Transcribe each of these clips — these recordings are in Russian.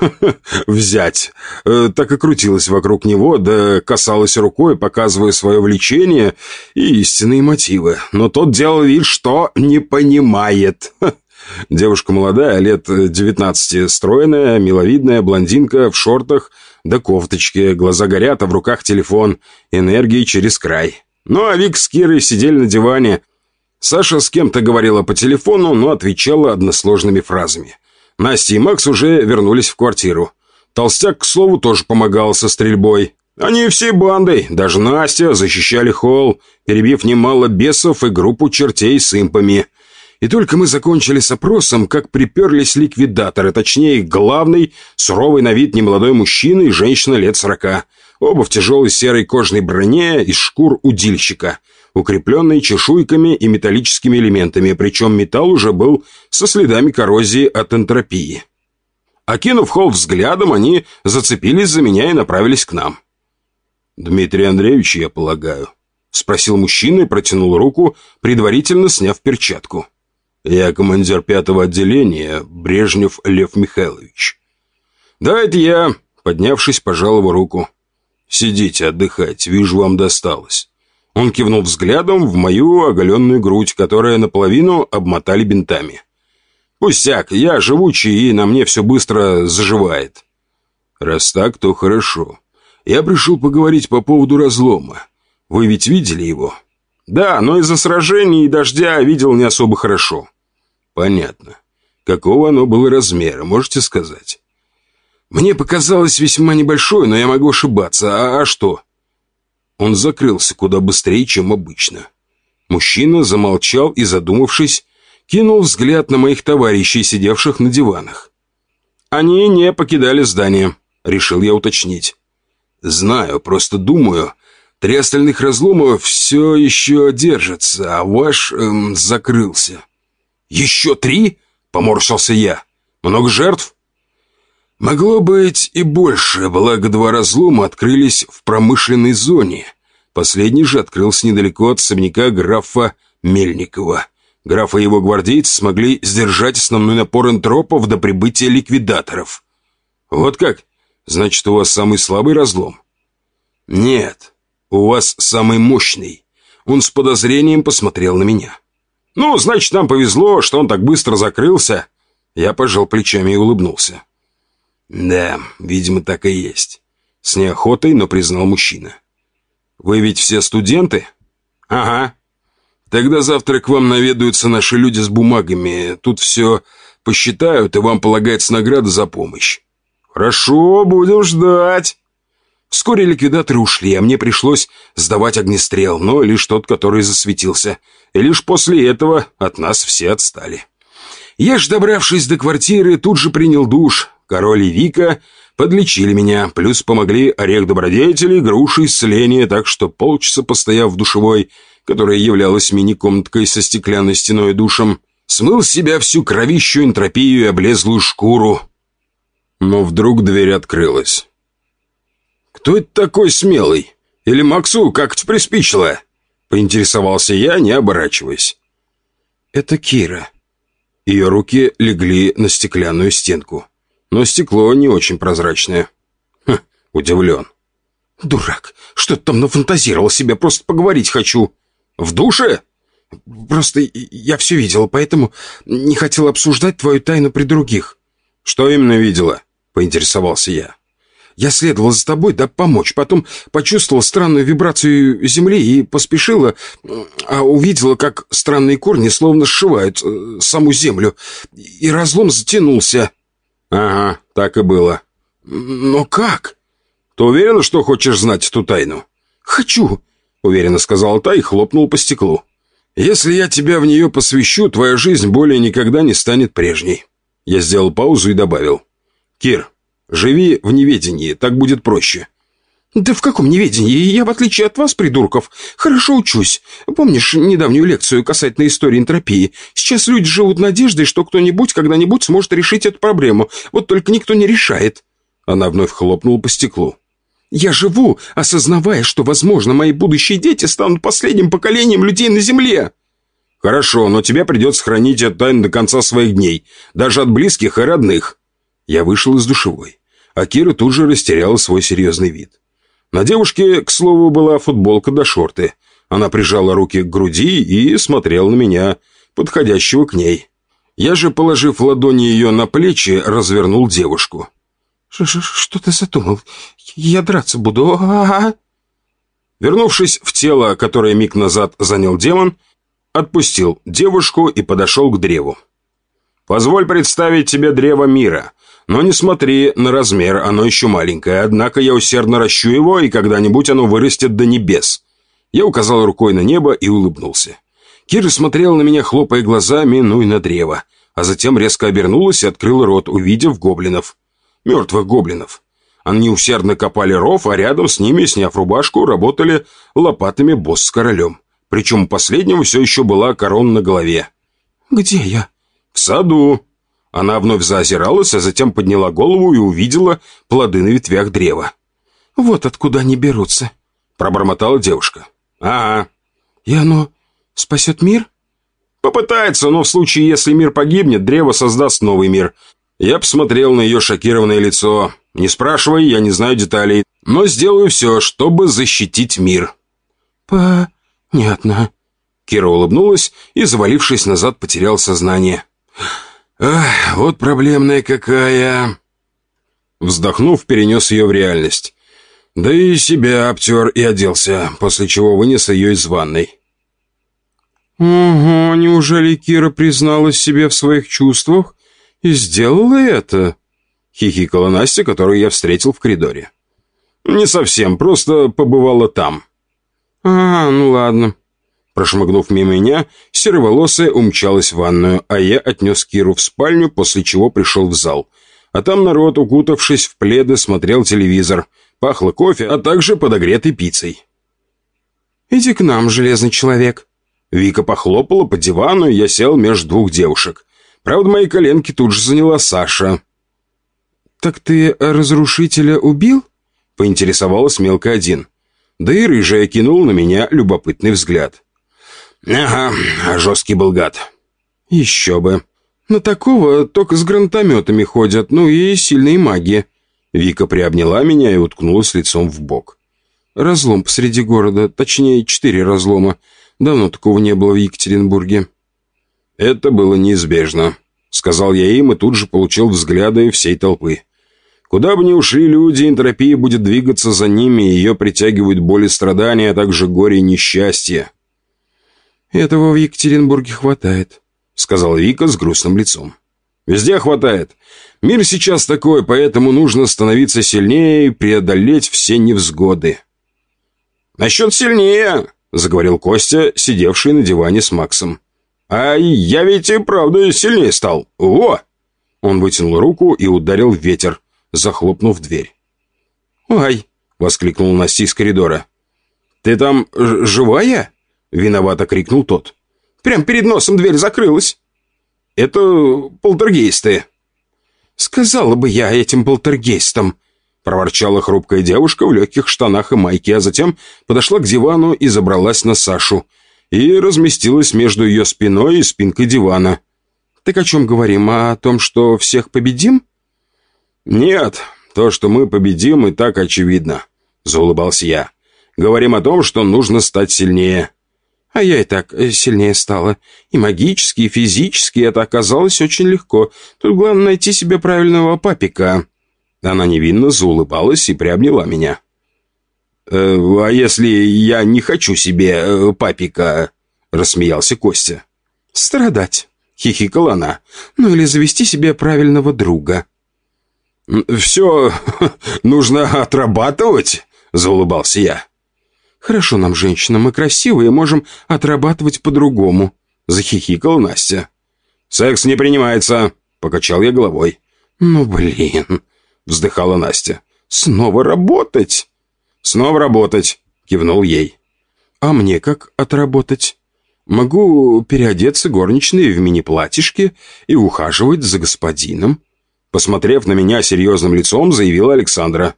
взять. Э, так и крутилась вокруг него, да касалась рукой, показывая свое влечение и истинные мотивы. Но тот делал вид, что не понимает. Девушка молодая, лет 19, стройная, миловидная, блондинка в шортах да кофточке, глаза горят, а в руках телефон, энергии через край. Ну а Вик с Кирой сидели на диване. Саша с кем-то говорила по телефону, но отвечала односложными фразами – Настя и Макс уже вернулись в квартиру. Толстяк, к слову, тоже помогал со стрельбой. Они всей бандой, даже Настя, защищали холл, перебив немало бесов и группу чертей с импами. И только мы закончили с опросом, как приперлись ликвидаторы, точнее, главный, суровый на вид немолодой мужчина и женщина лет сорока. Оба в тяжелой серой кожной броне из шкур удильщика – укрепленный чешуйками и металлическими элементами, причем металл уже был со следами коррозии от энтропии. Окинув холл взглядом, они зацепились за меня и направились к нам. «Дмитрий Андреевич, я полагаю?» — спросил мужчина и протянул руку, предварительно сняв перчатку. «Я командир пятого отделения, Брежнев Лев Михайлович». «Да, это я», — поднявшись, пожал его руку. «Сидите, отдыхайте, вижу, вам досталось. Он кивнул взглядом в мою оголенную грудь, которая наполовину обмотали бинтами. «Пустяк, я живучий, и на мне все быстро заживает». «Раз так, то хорошо. Я пришел поговорить по поводу разлома. Вы ведь видели его?» «Да, но из-за сражений и дождя видел не особо хорошо». «Понятно. Какого оно было размера, можете сказать?» «Мне показалось весьма небольшое, но я могу ошибаться. А, а что?» Он закрылся куда быстрее, чем обычно. Мужчина замолчал и, задумавшись, кинул взгляд на моих товарищей, сидевших на диванах. «Они не покидали здание», — решил я уточнить. «Знаю, просто думаю, три остальных разлома все еще держатся, а ваш эм, закрылся». «Еще три?» — поморщился я. «Много жертв?» Могло быть и больше, благо два разлома открылись в промышленной зоне. Последний же открылся недалеко от особняка графа Мельникова. Граф и его гвардейцы смогли сдержать основной напор энтропов до прибытия ликвидаторов. Вот как? Значит, у вас самый слабый разлом? Нет, у вас самый мощный. Он с подозрением посмотрел на меня. Ну, значит, нам повезло, что он так быстро закрылся. Я пожал плечами и улыбнулся. «Да, видимо, так и есть». С неохотой, но признал мужчина. «Вы ведь все студенты?» «Ага». «Тогда завтра к вам наведаются наши люди с бумагами. Тут все посчитают, и вам полагается награда за помощь». «Хорошо, будем ждать». Вскоре ликвидаторы ушли, а мне пришлось сдавать огнестрел, но лишь тот, который засветился. И лишь после этого от нас все отстали. Я ж, добравшись до квартиры, тут же принял душ, Король и Вика подлечили меня, плюс помогли орех добродетелей, груши исцеления, так что полчаса постояв в душевой, которая являлась мини-комнаткой со стеклянной стеной и душем, смыл с себя всю кровищу, энтропию и облезлую шкуру. Но вдруг дверь открылась. «Кто это такой смелый? Или Максу как-то приспичило?» Поинтересовался я, не оборачиваясь. «Это Кира». Ее руки легли на стеклянную стенку но стекло не очень прозрачное. Хм, удивлен. «Дурак, что ты там нафантазировал себе? Просто поговорить хочу». «В душе?» «Просто я все видела, поэтому не хотел обсуждать твою тайну при других». «Что именно видела?» — поинтересовался я. «Я следовал за тобой, да помочь. Потом почувствовал странную вибрацию земли и поспешила, а увидела, как странные корни словно сшивают э, саму землю. И разлом затянулся». «Ага, так и было». «Но как?» «Ты уверена, что хочешь знать эту тайну?» «Хочу», — уверенно сказал та и хлопнул по стеклу. «Если я тебя в нее посвящу, твоя жизнь более никогда не станет прежней». Я сделал паузу и добавил. «Кир, живи в неведении, так будет проще. «Да в каком неведении? Я, в отличие от вас, придурков, хорошо учусь. Помнишь недавнюю лекцию касательно истории энтропии? Сейчас люди живут надеждой, что кто-нибудь когда-нибудь сможет решить эту проблему. Вот только никто не решает». Она вновь хлопнула по стеклу. «Я живу, осознавая, что, возможно, мои будущие дети станут последним поколением людей на Земле». «Хорошо, но тебе придется хранить эту тайну до конца своих дней, даже от близких и родных». Я вышел из душевой, а Кира тут же растеряла свой серьезный вид. На девушке, к слову, была футболка до шорты. Она прижала руки к груди и смотрела на меня, подходящего к ней. Я же, положив ладони ее на плечи, развернул девушку. Ш -ш «Что ты задумал? Я драться буду, а, -а, -а Вернувшись в тело, которое миг назад занял демон, отпустил девушку и подошел к древу. «Позволь представить тебе древо мира. Но не смотри на размер, оно еще маленькое, однако я усердно ращу его, и когда-нибудь оно вырастет до небес». Я указал рукой на небо и улыбнулся. Кира смотрела на меня, хлопая глазами, ну и на древо, а затем резко обернулась и открыла рот, увидев гоблинов. Мертвых гоблинов. Они усердно копали ров, а рядом с ними, сняв рубашку, работали лопатами босс с королем. Причем у последнего все еще была корона на голове. «Где я?» «В саду». Она вновь заозиралась, а затем подняла голову и увидела плоды на ветвях древа. «Вот откуда они берутся», — пробормотала девушка. «Ага». «И оно спасет мир?» «Попытается, но в случае, если мир погибнет, древо создаст новый мир». Я посмотрел на ее шокированное лицо. «Не спрашивай, я не знаю деталей, но сделаю все, чтобы защитить мир». «Понятно». Кира улыбнулась и, завалившись назад, потерял сознание. «Ах, вот проблемная какая!» Вздохнув, перенес ее в реальность. Да и себя обтер и оделся, после чего вынес ее из ванной. «Ого, неужели Кира призналась себе в своих чувствах и сделала это?» Хихикала Настя, которую я встретил в коридоре. «Не совсем, просто побывала там». «А, ну ладно». Прошмыгнув мимо меня, сероволосая умчалась в ванную, а я отнес Киру в спальню, после чего пришел в зал. А там народ, укутавшись в пледы, смотрел телевизор. Пахло кофе, а также подогретой пиццей. «Иди к нам, железный человек», Вика похлопала по дивану, и я сел между двух девушек. Правда, мои коленки тут же заняла Саша. «Так ты разрушителя убил?» — поинтересовалась мелко один. Да и рыжая кинул на меня любопытный взгляд. «Ага, жесткий был гад». «Еще бы. На такого только с гранатометами ходят, ну и сильные маги». Вика приобняла меня и уткнулась лицом в бок. «Разлом посреди города, точнее, четыре разлома. Давно такого не было в Екатеринбурге». «Это было неизбежно», — сказал я им и тут же получил взгляды всей толпы. Куда бы ни ушли люди, энтропия будет двигаться за ними, и ее притягивают боли страдания, а также горе и несчастье. «Этого в Екатеринбурге хватает», — сказал Вика с грустным лицом. «Везде хватает. Мир сейчас такой, поэтому нужно становиться сильнее и преодолеть все невзгоды». «Насчет сильнее», — заговорил Костя, сидевший на диване с Максом. «А я ведь и правда сильнее стал. Во!» Он вытянул руку и ударил в ветер, захлопнув дверь. «Ай!» — воскликнул Настя из коридора. «Ты там живая?» — виновато крикнул тот. «Прям перед носом дверь закрылась». «Это полтергейсты». «Сказала бы я этим полтергейстам», проворчала хрупкая девушка в легких штанах и майке, а затем подошла к дивану и забралась на Сашу и разместилась между ее спиной и спинкой дивана. «Так о чем говорим? О том, что всех победим?» «Нет, то, что мы победим, и так очевидно», — заулыбался я. «Говорим о том, что нужно стать сильнее». А я и так э, сильнее стала. И магически, и физически это оказалось очень легко. Тут главное найти себе правильного папика. Она невинно заулыбалась и приобняла меня. «Э, «А если я не хочу себе э, папика?» — рассмеялся Костя. «Страдать», — хихикала она. «Ну или завести себе правильного друга». «Все нужно отрабатывать?» — заулыбался я. «Хорошо нам, женщина, мы красивые, можем отрабатывать по-другому», — захихикала Настя. «Секс не принимается», — покачал я головой. «Ну, блин», вздыхала Настя. «Снова работать?» «Снова работать», — кивнул ей. «А мне как отработать?» «Могу переодеться горничной в мини-платьишке и ухаживать за господином». Посмотрев на меня серьезным лицом, заявила Александра.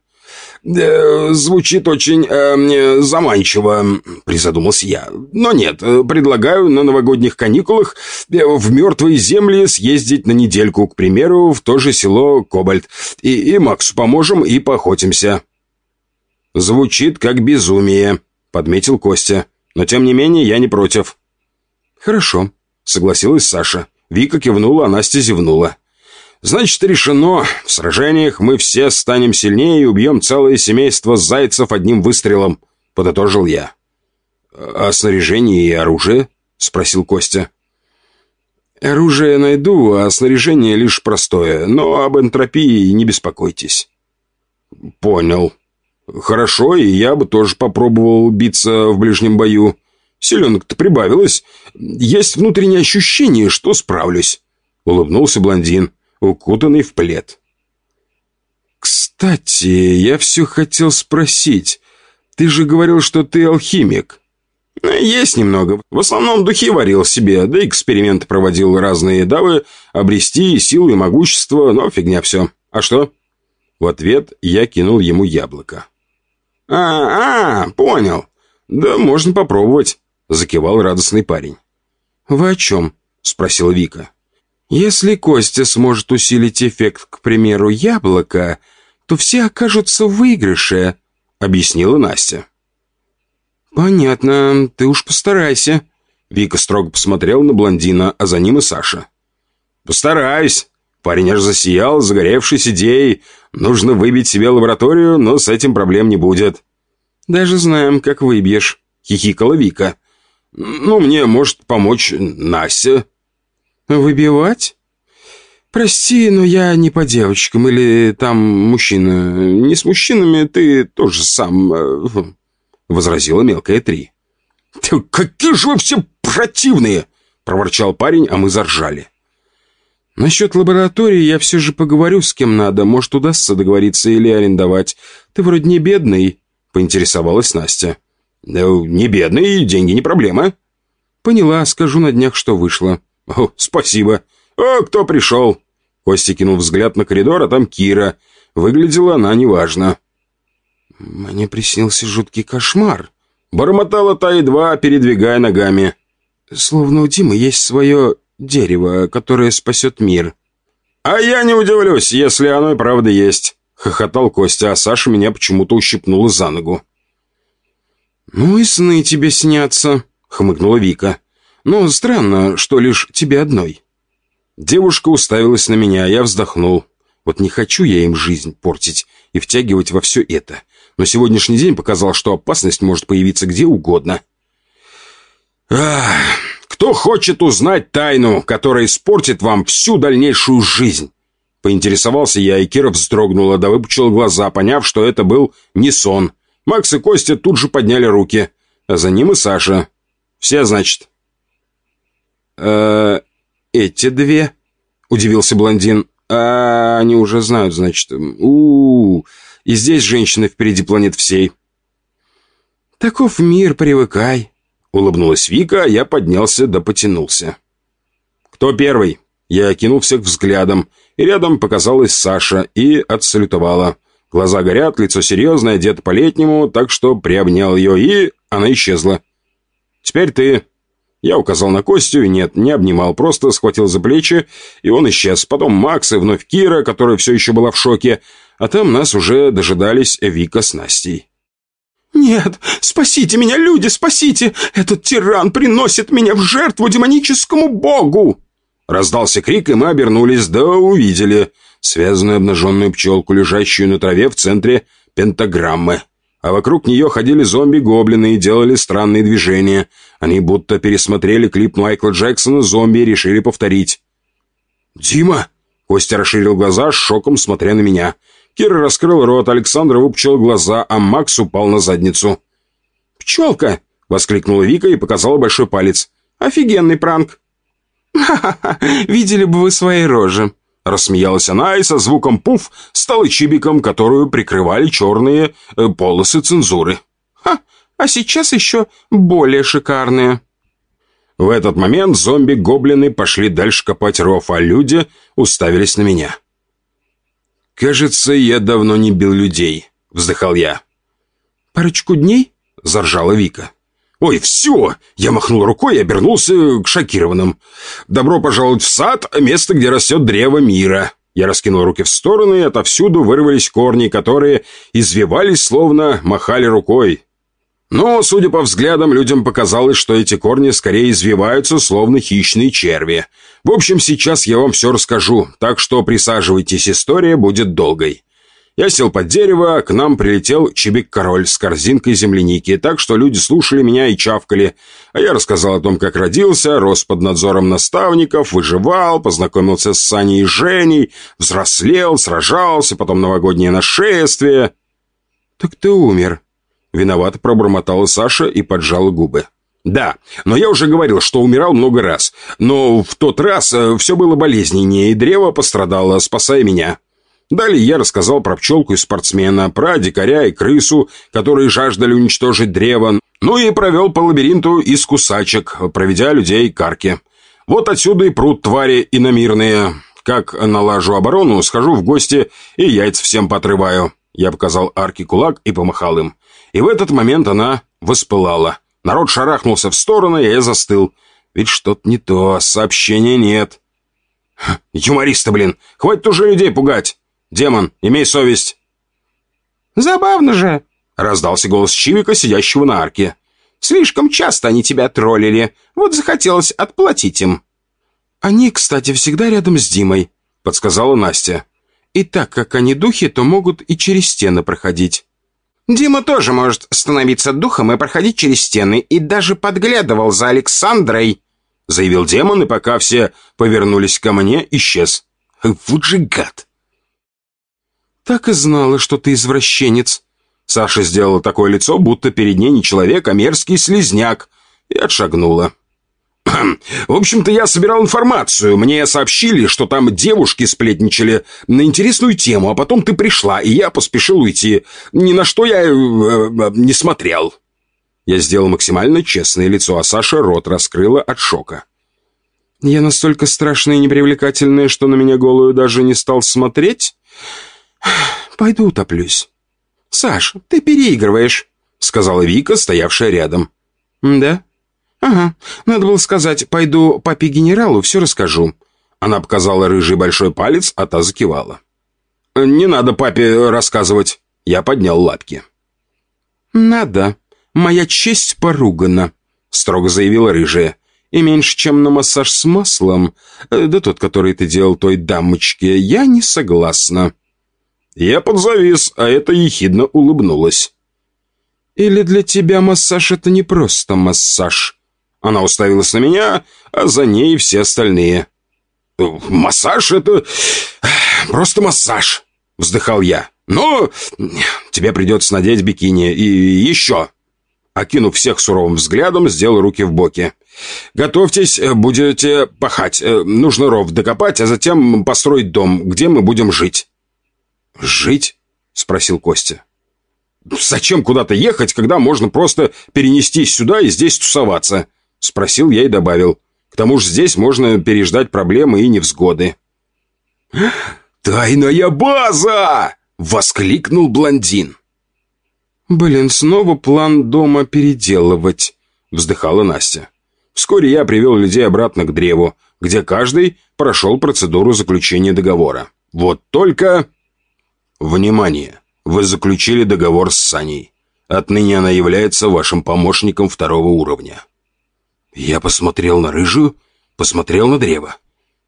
Э, звучит очень э, заманчиво», — призадумался я. «Но нет, э, предлагаю на новогодних каникулах э, в мертвые земли съездить на недельку, к примеру, в то же село Кобальт. И, и Максу поможем и поохотимся». «Звучит как безумие», — подметил Костя. «Но тем не менее я не против». «Хорошо», — согласилась Саша. Вика кивнула, а Настя зевнула. «Значит, решено. В сражениях мы все станем сильнее и убьем целое семейство зайцев одним выстрелом», — подытожил я. «А снаряжение и оружие?» — спросил Костя. «Оружие найду, а снаряжение лишь простое, но об энтропии не беспокойтесь». «Понял. Хорошо, и я бы тоже попробовал биться в ближнем бою. Селенок-то прибавилось. Есть внутреннее ощущение, что справлюсь», — улыбнулся блондин укутанный в плед. «Кстати, я все хотел спросить. Ты же говорил, что ты алхимик». «Есть немного. В основном духи варил себе, да эксперименты проводил разные, дабы обрести силу и могущество, но фигня все. А что?» В ответ я кинул ему яблоко. «А, а, понял. Да можно попробовать», — закивал радостный парень. «Вы о чем?» — спросила Вика. Если Костя сможет усилить эффект, к примеру, яблока, то все окажутся в выигрыше», — объяснила Настя. «Понятно, ты уж постарайся». Вика строго посмотрел на блондина, а за ним и Саша. «Постараюсь». Парень аж засиял, загоревшись идеей. Нужно выбить себе лабораторию, но с этим проблем не будет. «Даже знаем, как выбьешь», — хихикала Вика. «Ну, мне может помочь Настя». «Выбивать?» «Прости, но я не по девочкам, или там мужчина. Не с мужчинами ты тоже сам...» э, Возразила мелкая три. «Какие же вы все противные!» Проворчал парень, а мы заржали. «Насчет лаборатории я все же поговорю с кем надо. Может, удастся договориться или арендовать. Ты вроде не бедный», — поинтересовалась Настя. «Ну, не бедный, деньги не проблема». «Поняла, скажу на днях, что вышло». «О, спасибо. О, кто пришел?» Костя кинул взгляд на коридор, а там Кира. Выглядела она неважно. «Мне приснился жуткий кошмар», — бормотала та едва, передвигая ногами. «Словно у Димы есть свое дерево, которое спасет мир». «А я не удивлюсь, если оно и правда есть», — хохотал Костя, а Саша меня почему-то ущипнула за ногу. «Ну и сны тебе снятся», — хмыкнула Вика. Но странно, что лишь тебе одной». Девушка уставилась на меня, я вздохнул. Вот не хочу я им жизнь портить и втягивать во все это. Но сегодняшний день показал, что опасность может появиться где угодно. Ах, кто хочет узнать тайну, которая испортит вам всю дальнейшую жизнь? Поинтересовался я, и Кира вздрогнула, да выпучила глаза, поняв, что это был не сон. Макс и Костя тут же подняли руки, а за ним и Саша. Все, значит э эти две?» — удивился блондин. «А они уже знают, значит. у. И здесь женщины впереди планет всей». «Таков мир, привыкай», — улыбнулась Вика, а я поднялся да потянулся. «Кто первый?» Я окинул всех взглядом, и рядом показалась Саша и отсалютовала. Глаза горят, лицо серьезное, одет по-летнему, так что приобнял ее, и она исчезла. «Теперь ты», я указал на Костю, и нет, не обнимал, просто схватил за плечи, и он исчез. Потом Макс и вновь Кира, которая все еще была в шоке, а там нас уже дожидались Вика с Настей. «Нет, спасите меня, люди, спасите! Этот тиран приносит меня в жертву демоническому богу!» Раздался крик, и мы обернулись, да увидели связанную обнаженную пчелку, лежащую на траве в центре пентаграммы а вокруг нее ходили зомби-гоблины и делали странные движения. Они будто пересмотрели клип Майкла Джексона «Зомби» и решили повторить. «Дима!» Костя расширил глаза, шоком смотря на меня. Кира раскрыл рот, Александр выпучил глаза, а Макс упал на задницу. «Пчелка!» — воскликнула Вика и показала большой палец. «Офигенный пранк!» «Ха-ха-ха! Видели бы вы свои рожи!» Рассмеялась она и со звуком «пуф» стала чибиком, которую прикрывали черные э, полосы цензуры. «Ха! А сейчас еще более шикарные!» В этот момент зомби-гоблины пошли дальше копать ров, а люди уставились на меня. Кажется, я давно не бил людей. — вздыхал я. «Парочку дней?» — заржала Вика. «Ой, все!» Я махнул рукой и обернулся к шокированным. «Добро пожаловать в сад, место, где растет древо мира!» Я раскинул руки в стороны, и отовсюду вырвались корни, которые извивались, словно махали рукой. Но, судя по взглядам, людям показалось, что эти корни скорее извиваются, словно хищные черви. В общем, сейчас я вам все расскажу, так что присаживайтесь, история будет долгой. Я сел под дерево, к нам прилетел чебик-король с корзинкой земляники, так что люди слушали меня и чавкали. А я рассказал о том, как родился, рос под надзором наставников, выживал, познакомился с Саней и Женей, взрослел, сражался, потом новогоднее нашествие. «Так ты умер», — виновато пробормотала Саша и поджала губы. «Да, но я уже говорил, что умирал много раз. Но в тот раз э, все было болезненнее, и древо пострадало, спасая меня». Далее я рассказал про пчелку и спортсмена, про дикаря и крысу, которые жаждали уничтожить древо, ну и провел по лабиринту из кусачек, проведя людей к арке. Вот отсюда и прут твари иномирные. Как налажу оборону, схожу в гости и яйца всем потрываю. Я показал арке кулак и помахал им. И в этот момент она воспылала. Народ шарахнулся в стороны, и я застыл. Ведь что-то не то, сообщения нет. Юмористы, блин, хватит уже людей пугать. «Демон, имей совесть!» «Забавно же!» — раздался голос Чивика, сидящего на арке. «Слишком часто они тебя троллили. Вот захотелось отплатить им». «Они, кстати, всегда рядом с Димой», — подсказала Настя. «И так как они духи, то могут и через стены проходить». «Дима тоже может становиться духом и проходить через стены, и даже подглядывал за Александрой», — заявил демон, и пока все повернулись ко мне, исчез. «Вот же гад!» «Так и знала, что ты извращенец». Саша сделала такое лицо, будто перед ней не человек, а мерзкий слезняк, и отшагнула. В общем-то, я собирал информацию. Мне сообщили, что там девушки сплетничали на интересную тему, а потом ты пришла, и я поспешил уйти. Ни на что я э, э, не смотрел. Я сделал максимально честное лицо, а Саша рот раскрыла от шока. «Я настолько страшная и непривлекательная, что на меня голую даже не стал смотреть?» «Пойду утоплюсь». «Саш, ты переигрываешь», — сказала Вика, стоявшая рядом. «Да? Ага. Надо было сказать, пойду папе-генералу, все расскажу». Она показала рыжий большой палец, а та закивала. «Не надо папе рассказывать». Я поднял лапки. «Надо. Моя честь поругана», — строго заявила рыжая. «И меньше, чем на массаж с маслом, э, да тот, который ты делал той дамочке, я не согласна». Я подзавис, а это ехидно улыбнулась. «Или для тебя массаж — это не просто массаж?» Она уставилась на меня, а за ней все остальные. «Массаж — это просто массаж», — вздыхал я. «Но тебе придется надеть бикини. И еще...» Окинув всех суровым взглядом, сделал руки в боки. «Готовьтесь, будете пахать. Нужно ров докопать, а затем построить дом, где мы будем жить». «Жить?» — спросил Костя. «Зачем куда-то ехать, когда можно просто перенестись сюда и здесь тусоваться?» — спросил я и добавил. «К тому же здесь можно переждать проблемы и невзгоды». «Тайная база!» — воскликнул блондин. «Блин, снова план дома переделывать», — вздыхала Настя. Вскоре я привел людей обратно к древу, где каждый прошел процедуру заключения договора. Вот только... Внимание! Вы заключили договор с Саней. Отныне она является вашим помощником второго уровня. Я посмотрел на рыжую, посмотрел на древо.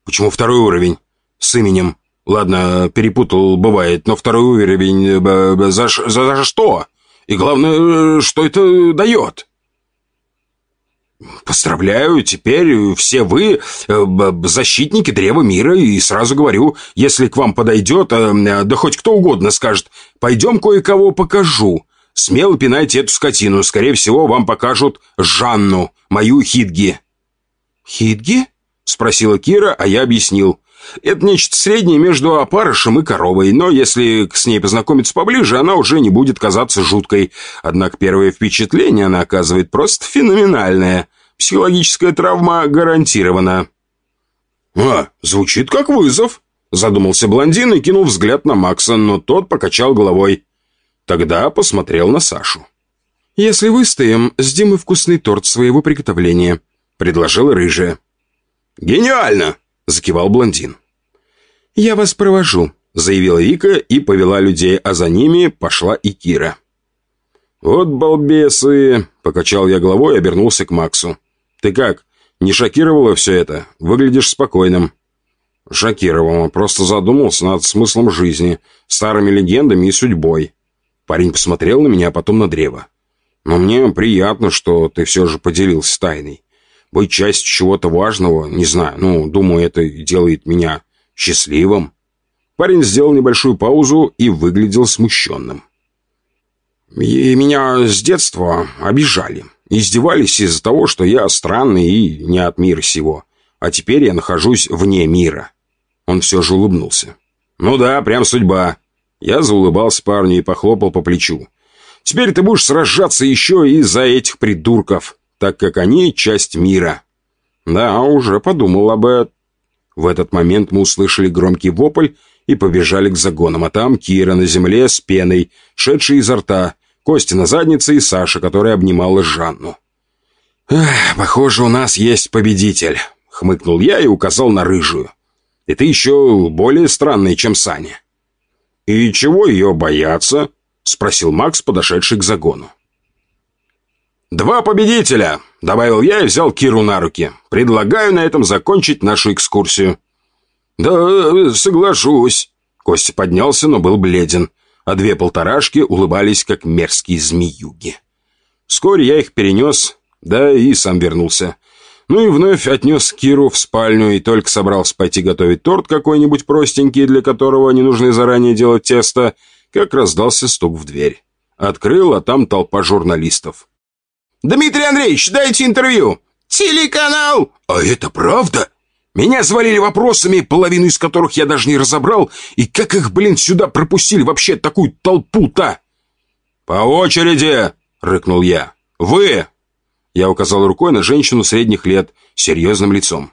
Почему второй уровень? С именем. Ладно, перепутал, бывает, но второй уровень... Э, за, за, за что? И главное, что это дает? Поздравляю, теперь все вы э, защитники Древа Мира, и сразу говорю, если к вам подойдет, э, да хоть кто угодно скажет, пойдем кое-кого покажу. Смело пинайте эту скотину, скорее всего, вам покажут Жанну, мою Хидги. Хидги? Спросила Кира, а я объяснил. Это нечто среднее между опарышем и коровой, но если с ней познакомиться поближе, она уже не будет казаться жуткой. Однако первое впечатление она оказывает просто феноменальное. Психологическая травма гарантирована. «А, звучит как вызов», — задумался блондин и кинул взгляд на Макса, но тот покачал головой. Тогда посмотрел на Сашу. «Если выстоим, сделай вкусный торт своего приготовления», — предложила рыжая. «Гениально!» — закивал блондин. «Я вас провожу», — заявила Вика и повела людей, а за ними пошла и Кира. «Вот балбесы!» — покачал я головой и обернулся к Максу. «Ты как, не шокировало все это? Выглядишь спокойным». «Шокировало. Просто задумался над смыслом жизни, старыми легендами и судьбой». Парень посмотрел на меня, а потом на древо. «Но мне приятно, что ты все же поделился тайной. Быть частью чего-то важного, не знаю, ну, думаю, это делает меня счастливым». Парень сделал небольшую паузу и выглядел смущенным. И меня с детства обижали. Издевались из-за того, что я странный и не от мира сего. А теперь я нахожусь вне мира. Он все же улыбнулся. «Ну да, прям судьба». Я заулыбался парню и похлопал по плечу. «Теперь ты будешь сражаться еще и за этих придурков, так как они часть мира». «Да, уже подумал об этом». В этот момент мы услышали громкий вопль и побежали к загонам, а там Кира на земле с пеной, шедшей изо рта, Костя на заднице и Саша, которая обнимала Жанну. «Эх, похоже, у нас есть победитель», — хмыкнул я и указал на рыжую. «И ты еще более странный, чем Саня». «И чего ее бояться?» — спросил Макс, подошедший к загону. «Два победителя!» — добавил я и взял Киру на руки. «Предлагаю на этом закончить нашу экскурсию». «Да, соглашусь». Костя поднялся, но был бледен а две полторашки улыбались, как мерзкие змеюги. Вскоре я их перенес, да и сам вернулся. Ну и вновь отнес Киру в спальню и только собрался пойти готовить торт какой-нибудь простенький, для которого не нужно заранее делать тесто, как раздался стук в дверь. Открыл, а там толпа журналистов. «Дмитрий Андреевич, дайте интервью!» «Телеканал!» «А это правда?» Меня завалили вопросами, половину из которых я даже не разобрал, и как их, блин, сюда пропустили вообще такую толпу-то? «По очереди!» — рыкнул я. «Вы!» Я указал рукой на женщину средних лет, серьезным лицом.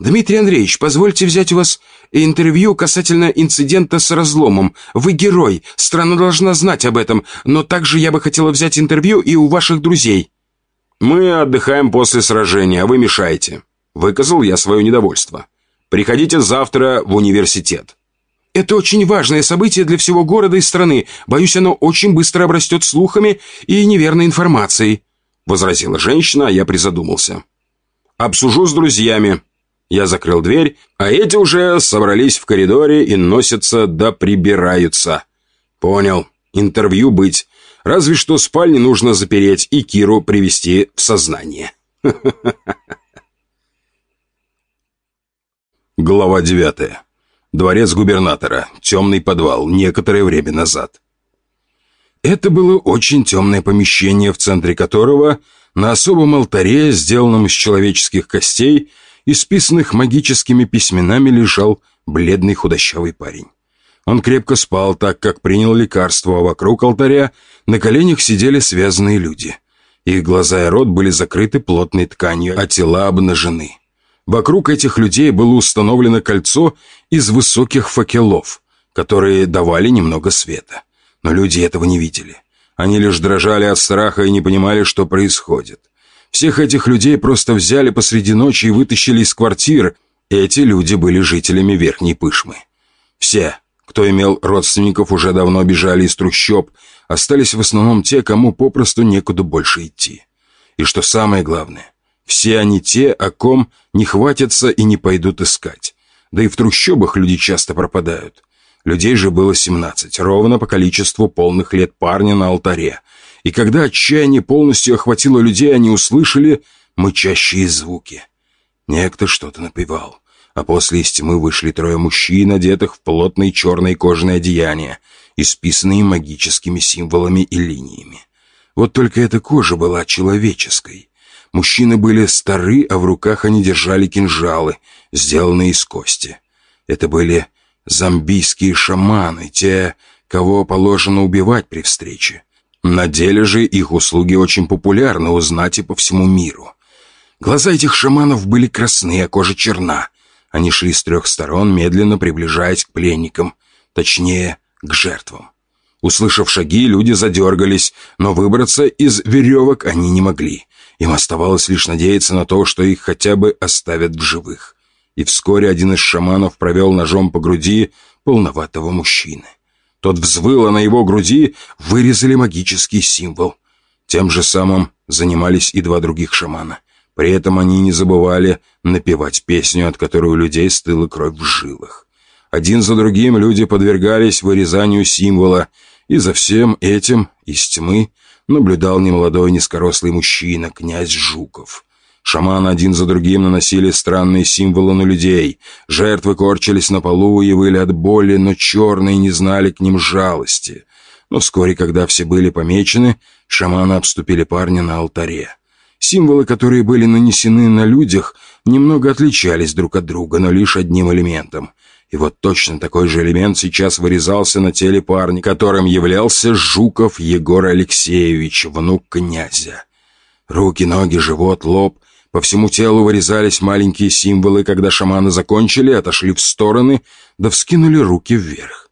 «Дмитрий Андреевич, позвольте взять у вас интервью касательно инцидента с разломом. Вы герой, страна должна знать об этом, но также я бы хотела взять интервью и у ваших друзей». «Мы отдыхаем после сражения, а вы мешаете». Выказал я свое недовольство. «Приходите завтра в университет». «Это очень важное событие для всего города и страны. Боюсь, оно очень быстро обрастет слухами и неверной информацией», — возразила женщина, а я призадумался. «Обсужу с друзьями». Я закрыл дверь, а эти уже собрались в коридоре и носятся да прибираются. «Понял. Интервью быть. Разве что спальни нужно запереть и Киру привести в сознание». Глава 9. Дворец губернатора. Темный подвал. Некоторое время назад. Это было очень темное помещение, в центре которого на особом алтаре, сделанном из человеческих костей, исписанных магическими письменами, лежал бледный худощавый парень. Он крепко спал, так как принял лекарство, а вокруг алтаря на коленях сидели связанные люди. Их глаза и рот были закрыты плотной тканью, а тела обнажены. Вокруг этих людей было установлено кольцо из высоких факелов, которые давали немного света. Но люди этого не видели. Они лишь дрожали от страха и не понимали, что происходит. Всех этих людей просто взяли посреди ночи и вытащили из квартир. Эти люди были жителями Верхней Пышмы. Все, кто имел родственников, уже давно бежали из трущоб, остались в основном те, кому попросту некуда больше идти. И что самое главное, все они те, о ком не хватятся и не пойдут искать. Да и в трущобах люди часто пропадают. Людей же было 17, ровно по количеству полных лет парня на алтаре. И когда отчаяние полностью охватило людей, они услышали мычащие звуки. Некто что-то напевал. А после из тьмы вышли трое мужчин, одетых в плотные черные кожаные одеяния, исписанные магическими символами и линиями. Вот только эта кожа была человеческой. Мужчины были стары, а в руках они держали кинжалы, сделанные из кости. Это были зомбийские шаманы, те, кого положено убивать при встрече. На деле же их услуги очень популярны узнать и по всему миру. Глаза этих шаманов были красны, а кожа черна. Они шли с трех сторон, медленно приближаясь к пленникам, точнее, к жертвам. Услышав шаги, люди задергались, но выбраться из веревок они не могли. Им оставалось лишь надеяться на то, что их хотя бы оставят в живых. И вскоре один из шаманов провел ножом по груди полноватого мужчины. Тот взвыл, а на его груди вырезали магический символ. Тем же самым занимались и два других шамана. При этом они не забывали напевать песню, от которой у людей стыла кровь в жилах. Один за другим люди подвергались вырезанию символа, и за всем этим из тьмы наблюдал немолодой низкорослый мужчина, князь Жуков. Шаманы один за другим наносили странные символы на людей. Жертвы корчились на полу и выли от боли, но черные не знали к ним жалости. Но вскоре, когда все были помечены, шаманы обступили парня на алтаре. Символы, которые были нанесены на людях, немного отличались друг от друга, но лишь одним элементом. И вот точно такой же элемент сейчас вырезался на теле парня, которым являлся Жуков Егор Алексеевич, внук князя. Руки, ноги, живот, лоб — по всему телу вырезались маленькие символы, когда шаманы закончили, отошли в стороны, да вскинули руки вверх.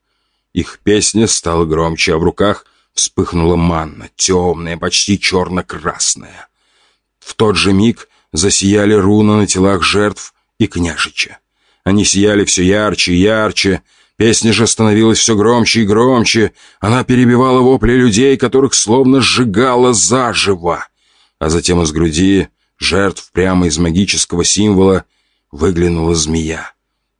Их песня стала громче, а в руках вспыхнула манна, темная, почти черно-красная. В тот же миг засияли руны на телах жертв и княжича. Они сияли все ярче и ярче, песня же становилась все громче и громче, она перебивала вопли людей, которых словно сжигала заживо. А затем из груди жертв прямо из магического символа выглянула змея.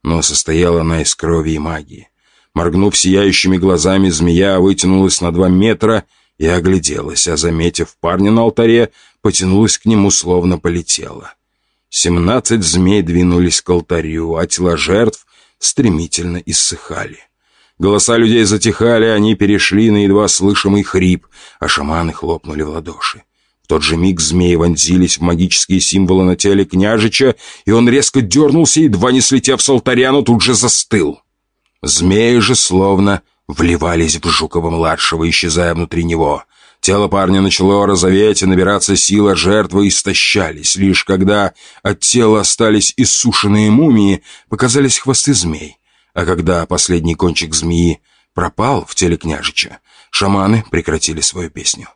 Но состояла она из крови и магии. Моргнув сияющими глазами, змея вытянулась на два метра и огляделась, а, заметив парня на алтаре, потянулась к нему, словно полетела. Семнадцать змей двинулись к алтарю, а тела жертв стремительно иссыхали. Голоса людей затихали, они перешли на едва слышимый хрип, а шаманы хлопнули в ладоши тот же миг змеи вонзились в магические символы на теле княжича, и он резко дернулся, едва не слетев с алтаря, но тут же застыл. Змеи же словно вливались в Жукова-младшего, исчезая внутри него. Тело парня начало розоветь и набираться сила жертвы истощались. Лишь когда от тела остались иссушенные мумии, показались хвосты змей. А когда последний кончик змеи пропал в теле княжича, шаманы прекратили свою песню.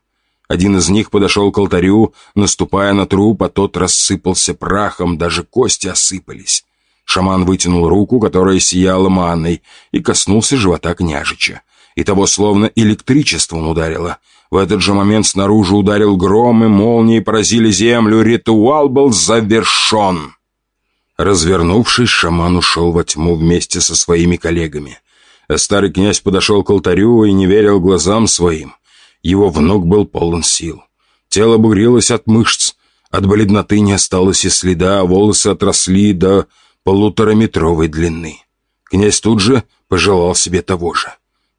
Один из них подошел к алтарю, наступая на труп, а тот рассыпался прахом, даже кости осыпались. Шаман вытянул руку, которая сияла манной, и коснулся живота княжича. И того словно электричеством ударило. В этот же момент снаружи ударил гром, и молнии поразили землю. Ритуал был завершен. Развернувшись, шаман ушел во тьму вместе со своими коллегами. А старый князь подошел к алтарю и не верил глазам своим. Его внук был полон сил. Тело бугрилось от мышц, от бледноты не осталось и следа, а волосы отросли до полутораметровой длины. Князь тут же пожелал себе того же.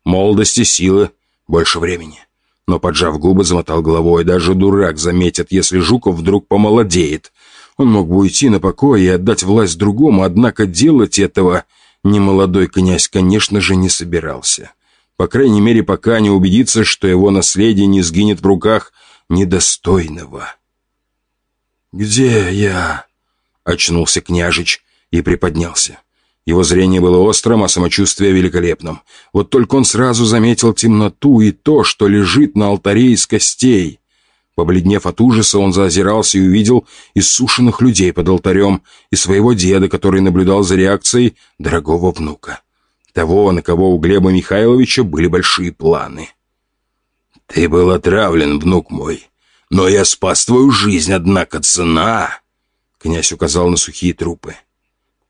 Молодости, силы, больше времени. Но, поджав губы, замотал головой. Даже дурак заметит, если Жуков вдруг помолодеет. Он мог бы уйти на покой и отдать власть другому, однако делать этого немолодой князь, конечно же, не собирался. По крайней мере, пока не убедится, что его наследие не сгинет в руках недостойного. «Где я?» — очнулся княжич и приподнялся. Его зрение было острым, а самочувствие великолепным. Вот только он сразу заметил темноту и то, что лежит на алтаре из костей. Побледнев от ужаса, он заозирался и увидел иссушенных людей под алтарем и своего деда, который наблюдал за реакцией дорогого внука того, на кого у Глеба Михайловича были большие планы. «Ты был отравлен, внук мой, но я спас твою жизнь, однако цена...» Князь указал на сухие трупы.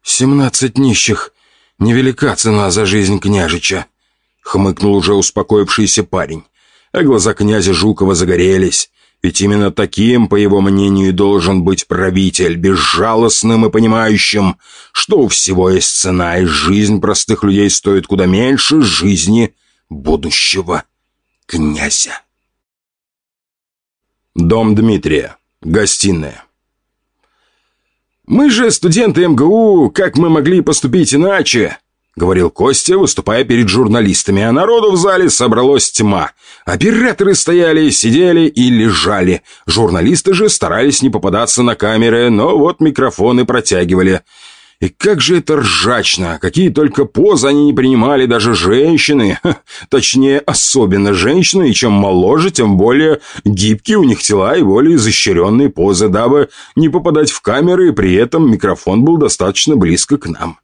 «Семнадцать нищих. Невелика цена за жизнь княжича», — хмыкнул уже успокоившийся парень. А глаза князя Жукова загорелись. Ведь именно таким, по его мнению, должен быть правитель, безжалостным и понимающим, что у всего есть цена, и жизнь простых людей стоит куда меньше жизни будущего князя. Дом Дмитрия. Гостиная. «Мы же студенты МГУ, как мы могли поступить иначе?» — говорил Костя, выступая перед журналистами, а народу в зале собралось тьма. Операторы стояли, сидели и лежали. Журналисты же старались не попадаться на камеры, но вот микрофоны протягивали. И как же это ржачно! Какие только позы они не принимали, даже женщины. Ха, точнее, особенно женщины, и чем моложе, тем более гибкие у них тела и более изощренные позы, дабы не попадать в камеры, и при этом микрофон был достаточно близко к нам.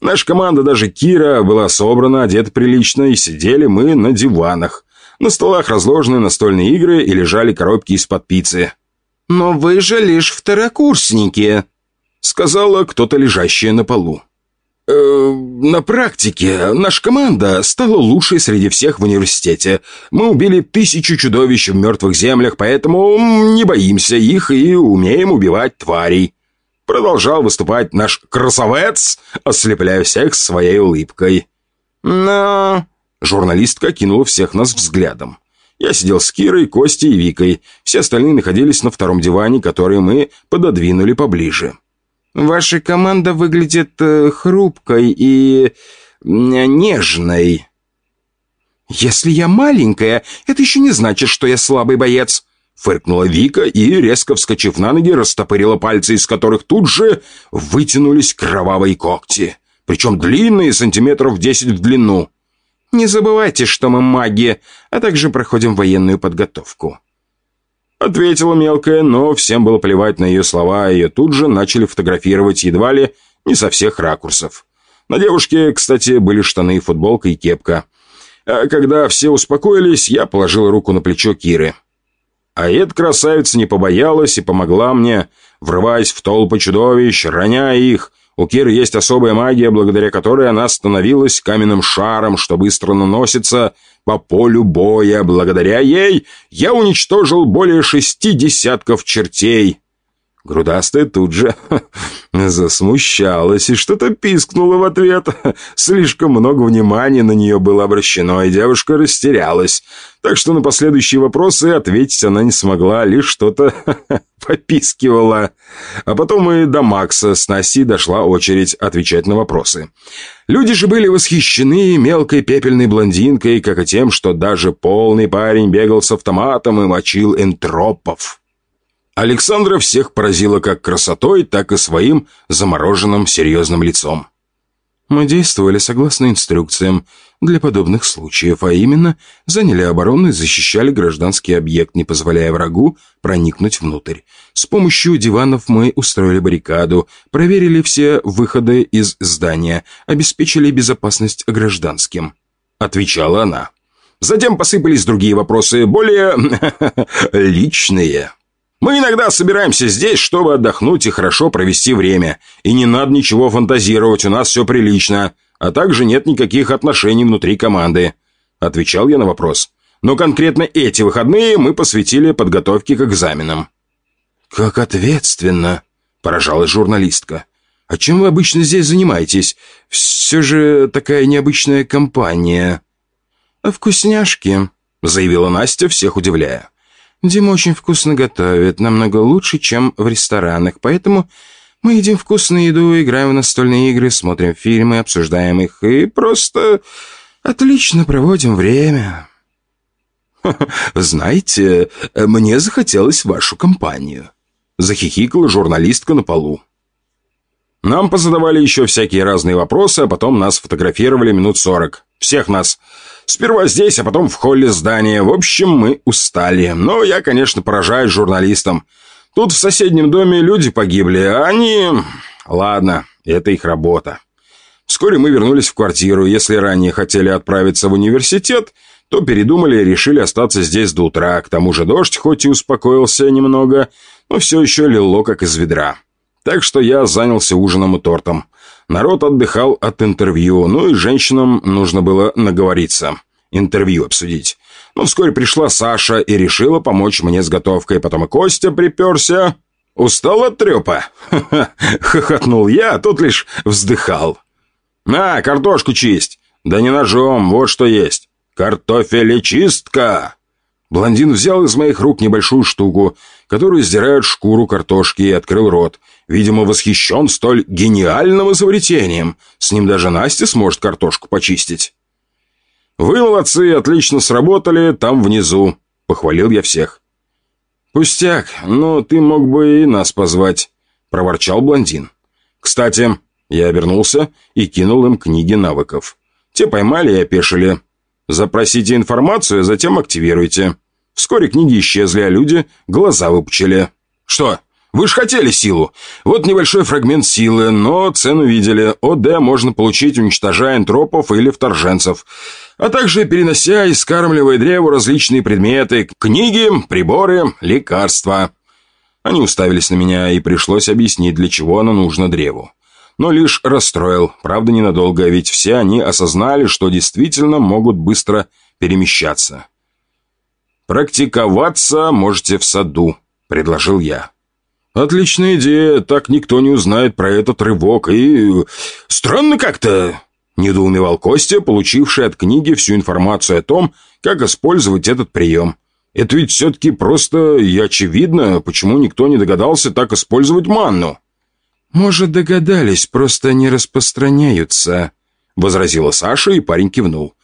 Наша команда, даже Кира, была собрана, одета прилично, и сидели мы на диванах. На столах разложены настольные игры и лежали коробки из-под пиццы. «Но вы же лишь второкурсники», — сказала кто-то лежащая на полу. Э, на практике наша команда стала лучшей среди всех в университете. Мы убили тысячу чудовищ в мертвых землях, поэтому не боимся их и умеем убивать тварей. Продолжал выступать наш красавец, ослепляя всех своей улыбкой. «Но...» Журналистка кинула всех нас взглядом. Я сидел с Кирой, Костей и Викой. Все остальные находились на втором диване, который мы пододвинули поближе. «Ваша команда выглядит э, хрупкой и... нежной». «Если я маленькая, это еще не значит, что я слабый боец», Фыркнула Вика и, резко вскочив на ноги, растопырила пальцы, из которых тут же вытянулись кровавые когти. Причем длинные, сантиметров десять в длину. «Не забывайте, что мы маги, а также проходим военную подготовку». Ответила мелкая, но всем было плевать на ее слова, и ее тут же начали фотографировать едва ли не со всех ракурсов. На девушке, кстати, были штаны, футболка и кепка. А когда все успокоились, я положил руку на плечо Киры. А эта красавица не побоялась и помогла мне, врываясь в толпы чудовищ, роняя их. У Киры есть особая магия, благодаря которой она становилась каменным шаром, что быстро наносится по полю боя. Благодаря ей я уничтожил более шести десятков чертей. Грудастая тут же засмущалась и что-то пискнула в ответ. Слишком много внимания на нее было обращено, и девушка растерялась. Так что на последующие вопросы ответить она не смогла, лишь что-то попискивала. А потом и до Макса с Настей дошла очередь отвечать на вопросы. Люди же были восхищены мелкой пепельной блондинкой, как и тем, что даже полный парень бегал с автоматом и мочил энтропов. Александра всех поразила как красотой, так и своим замороженным серьезным лицом. Мы действовали согласно инструкциям для подобных случаев, а именно заняли оборону и защищали гражданский объект, не позволяя врагу проникнуть внутрь. С помощью диванов мы устроили баррикаду, проверили все выходы из здания, обеспечили безопасность гражданским. Отвечала она. Затем посыпались другие вопросы, более личные. Мы иногда собираемся здесь, чтобы отдохнуть и хорошо провести время. И не надо ничего фантазировать, у нас все прилично. А также нет никаких отношений внутри команды. Отвечал я на вопрос. Но конкретно эти выходные мы посвятили подготовке к экзаменам. «Как ответственно!» – поражалась журналистка. «А чем вы обычно здесь занимаетесь? Все же такая необычная компания». «Вкусняшки», – заявила Настя, всех удивляя. Дима очень вкусно готовит, намного лучше, чем в ресторанах, поэтому мы едим вкусную еду, играем в настольные игры, смотрим фильмы, обсуждаем их и просто отлично проводим время. «Знаете, мне захотелось вашу компанию», — захихикала журналистка на полу. Нам позадавали еще всякие разные вопросы, а потом нас фотографировали минут сорок. Всех нас. Сперва здесь, а потом в холле здания. В общем, мы устали. Но я, конечно, поражаюсь журналистам. Тут в соседнем доме люди погибли, а они... Ладно, это их работа. Вскоре мы вернулись в квартиру. Если ранее хотели отправиться в университет, то передумали и решили остаться здесь до утра. К тому же дождь, хоть и успокоился немного, но все еще лило, как из ведра. Так что я занялся ужином и тортом. Народ отдыхал от интервью, ну и женщинам нужно было наговориться, интервью обсудить. Но вскоре пришла Саша и решила помочь мне с готовкой. Потом и Костя приперся. «Устал от трепа?» хохотнул я, а тот лишь вздыхал. «На, картошку чисть!» «Да не ножом, вот что есть!» «Картофелечистка!» Блондин взял из моих рук небольшую штуку, которую сдирают шкуру картошки, и открыл рот видимо, восхищен столь гениальным изобретением. С ним даже Настя сможет картошку почистить. «Вы молодцы, отлично сработали там внизу», — похвалил я всех. «Пустяк, но ты мог бы и нас позвать», — проворчал блондин. «Кстати, Я обернулся и кинул им книги навыков. Те поймали и опешили. Запросите информацию, затем активируйте. Вскоре книги исчезли, а люди глаза выпучили. Что? Вы же хотели силу. Вот небольшой фрагмент силы, но цену видели. ОД можно получить, уничтожая энтропов или вторженцев. А также перенося и скармливая древу различные предметы, книги, приборы, лекарства. Они уставились на меня, и пришлось объяснить, для чего оно нужно древу. Но лишь расстроил, правда ненадолго, ведь все они осознали, что действительно могут быстро перемещаться. «Практиковаться можете в саду», — предложил я. «Отличная идея, так никто не узнает про этот рывок, и... странно как-то...» Недоумевал Костя, получивший от книги всю информацию о том, как использовать этот прием. Это ведь все-таки просто и очевидно, почему никто не догадался так использовать манну. «Может, догадались, просто не распространяются», — возразила Саша, и парень кивнул.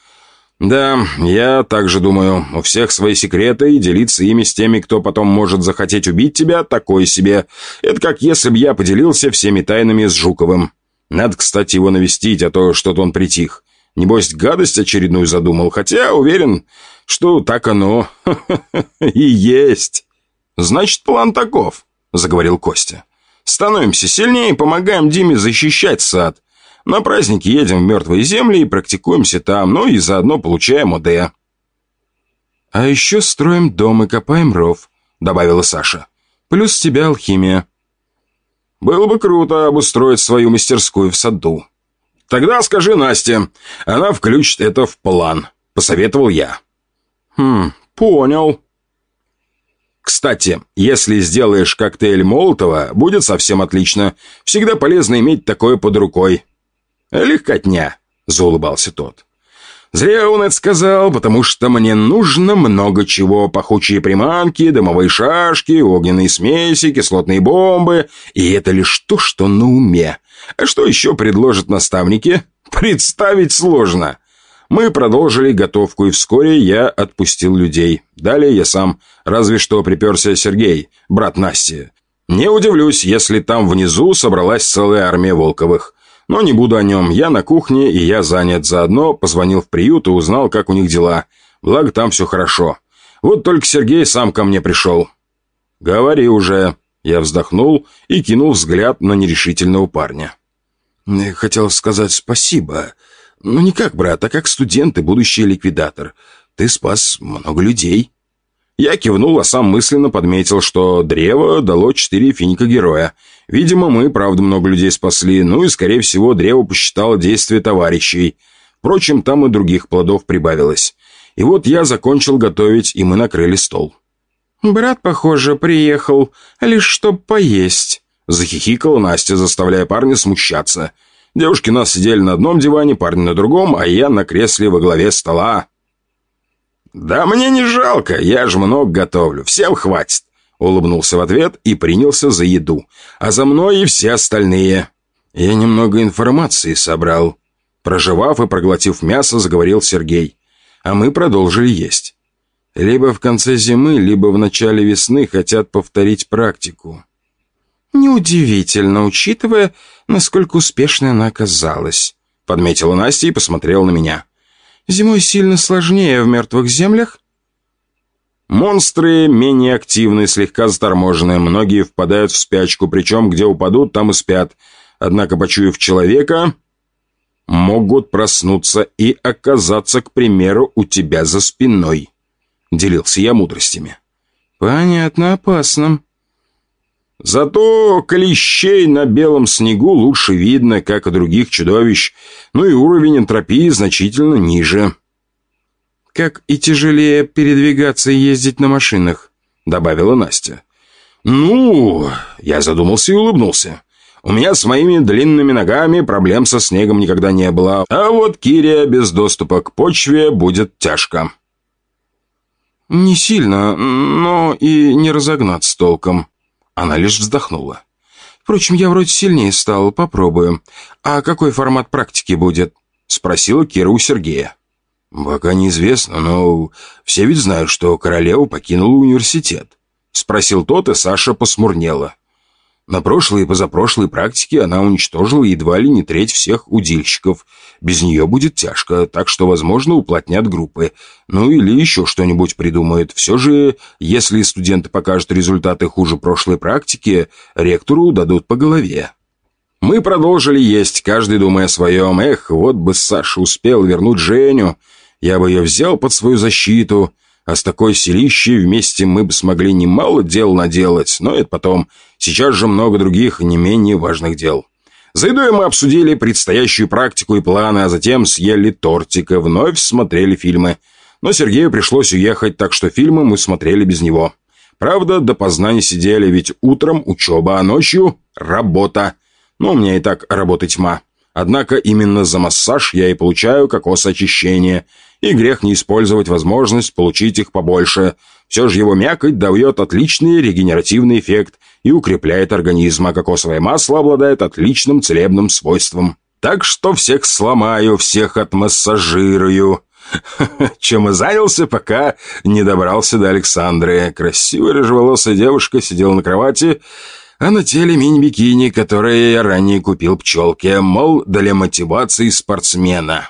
«Да, я также думаю. У всех свои секреты, и делиться ими с теми, кто потом может захотеть убить тебя, такое себе. Это как если бы я поделился всеми тайнами с Жуковым. Надо, кстати, его навестить, а то что-то он притих. Небось, гадость очередную задумал, хотя уверен, что так оно и есть. Значит, план таков», — заговорил Костя. «Становимся сильнее и помогаем Диме защищать сад». На праздники едем в мертвые земли и практикуемся там, ну и заодно получаем ОД». «А еще строим дом и копаем ров», — добавила Саша. «Плюс тебя алхимия». «Было бы круто обустроить свою мастерскую в саду». «Тогда скажи Насте, она включит это в план», — посоветовал я. «Хм, понял». «Кстати, если сделаешь коктейль Молотова, будет совсем отлично. Всегда полезно иметь такое под рукой. «Легкотня», — заулыбался тот. «Зря он это сказал, потому что мне нужно много чего. Пахучие приманки, дымовые шашки, огненные смеси, кислотные бомбы. И это лишь то, что на уме. А что еще предложат наставники? Представить сложно». Мы продолжили готовку, и вскоре я отпустил людей. Далее я сам, разве что приперся Сергей, брат Насти. Не удивлюсь, если там внизу собралась целая армия Волковых. Но не буду о нем. Я на кухне, и я занят. Заодно позвонил в приют и узнал, как у них дела. Благо, там все хорошо. Вот только Сергей сам ко мне пришел. «Говори уже». Я вздохнул и кинул взгляд на нерешительного парня. «Хотел сказать спасибо. Ну, не как брат, а как студент и будущий ликвидатор. Ты спас много людей». Я кивнул, а сам мысленно подметил, что древо дало четыре финика героя. Видимо, мы, правда, много людей спасли, ну и, скорее всего, древо посчитало действия товарищей. Впрочем, там и других плодов прибавилось. И вот я закончил готовить, и мы накрыли стол. «Брат, похоже, приехал, лишь чтоб поесть», — захихикала Настя, заставляя парня смущаться. Девушки нас сидели на одном диване, парни на другом, а я на кресле во главе стола. «Да мне не жалко, я же много готовлю, всем хватит», улыбнулся в ответ и принялся за еду, а за мной и все остальные. Я немного информации собрал. Проживав и проглотив мясо, заговорил Сергей, а мы продолжили есть. Либо в конце зимы, либо в начале весны хотят повторить практику. «Неудивительно, учитывая, насколько успешной она оказалась», подметила Настя и посмотрела на меня. Зимой сильно сложнее в мертвых землях?» Монстры менее активны, слегка заторможены. Многие впадают в спячку, причем где упадут, там и спят. Однако, почуяв человека, могут проснуться и оказаться, к примеру, у тебя за спиной. Делился я мудростями. «Понятно, опасно», Зато клещей на белом снегу лучше видно, как и других чудовищ, ну и уровень энтропии значительно ниже. «Как и тяжелее передвигаться и ездить на машинах», — добавила Настя. «Ну...» — я задумался и улыбнулся. «У меня с моими длинными ногами проблем со снегом никогда не было, а вот Кирия без доступа к почве будет тяжко». «Не сильно, но и не разогнаться толком», она лишь вздохнула. «Впрочем, я вроде сильнее стал, попробую. А какой формат практики будет?» Спросила Кира у Сергея. «Пока неизвестно, но все ведь знают, что королева покинула университет». Спросил тот, и Саша посмурнела. На прошлой и позапрошлой практике она уничтожила едва ли не треть всех удильщиков. Без нее будет тяжко, так что, возможно, уплотнят группы. Ну или еще что-нибудь придумают. Все же, если студенты покажут результаты хуже прошлой практики, ректору дадут по голове. Мы продолжили есть, каждый думая о своем. Эх, вот бы Саша успел вернуть Женю. Я бы ее взял под свою защиту. А с такой селищей вместе мы бы смогли немало дел наделать, но это потом. Сейчас же много других, не менее важных дел. За едой мы обсудили предстоящую практику и планы, а затем съели тортик и вновь смотрели фильмы. Но Сергею пришлось уехать, так что фильмы мы смотрели без него. Правда, допоздна не сидели, ведь утром учеба, а ночью работа. Но у меня и так работы тьма. Однако именно за массаж я и получаю кокосочищение – и грех не использовать возможность получить их побольше. Все же его мякоть дает отличный регенеративный эффект и укрепляет организм, а кокосовое масло обладает отличным целебным свойством. Так что всех сломаю, всех отмассажирую. Чем и занялся, пока не добрался до Александры. Красивая рыжеволосая девушка сидела на кровати, а на теле мини-бикини, которое я ранее купил пчелке, мол, для мотивации спортсмена.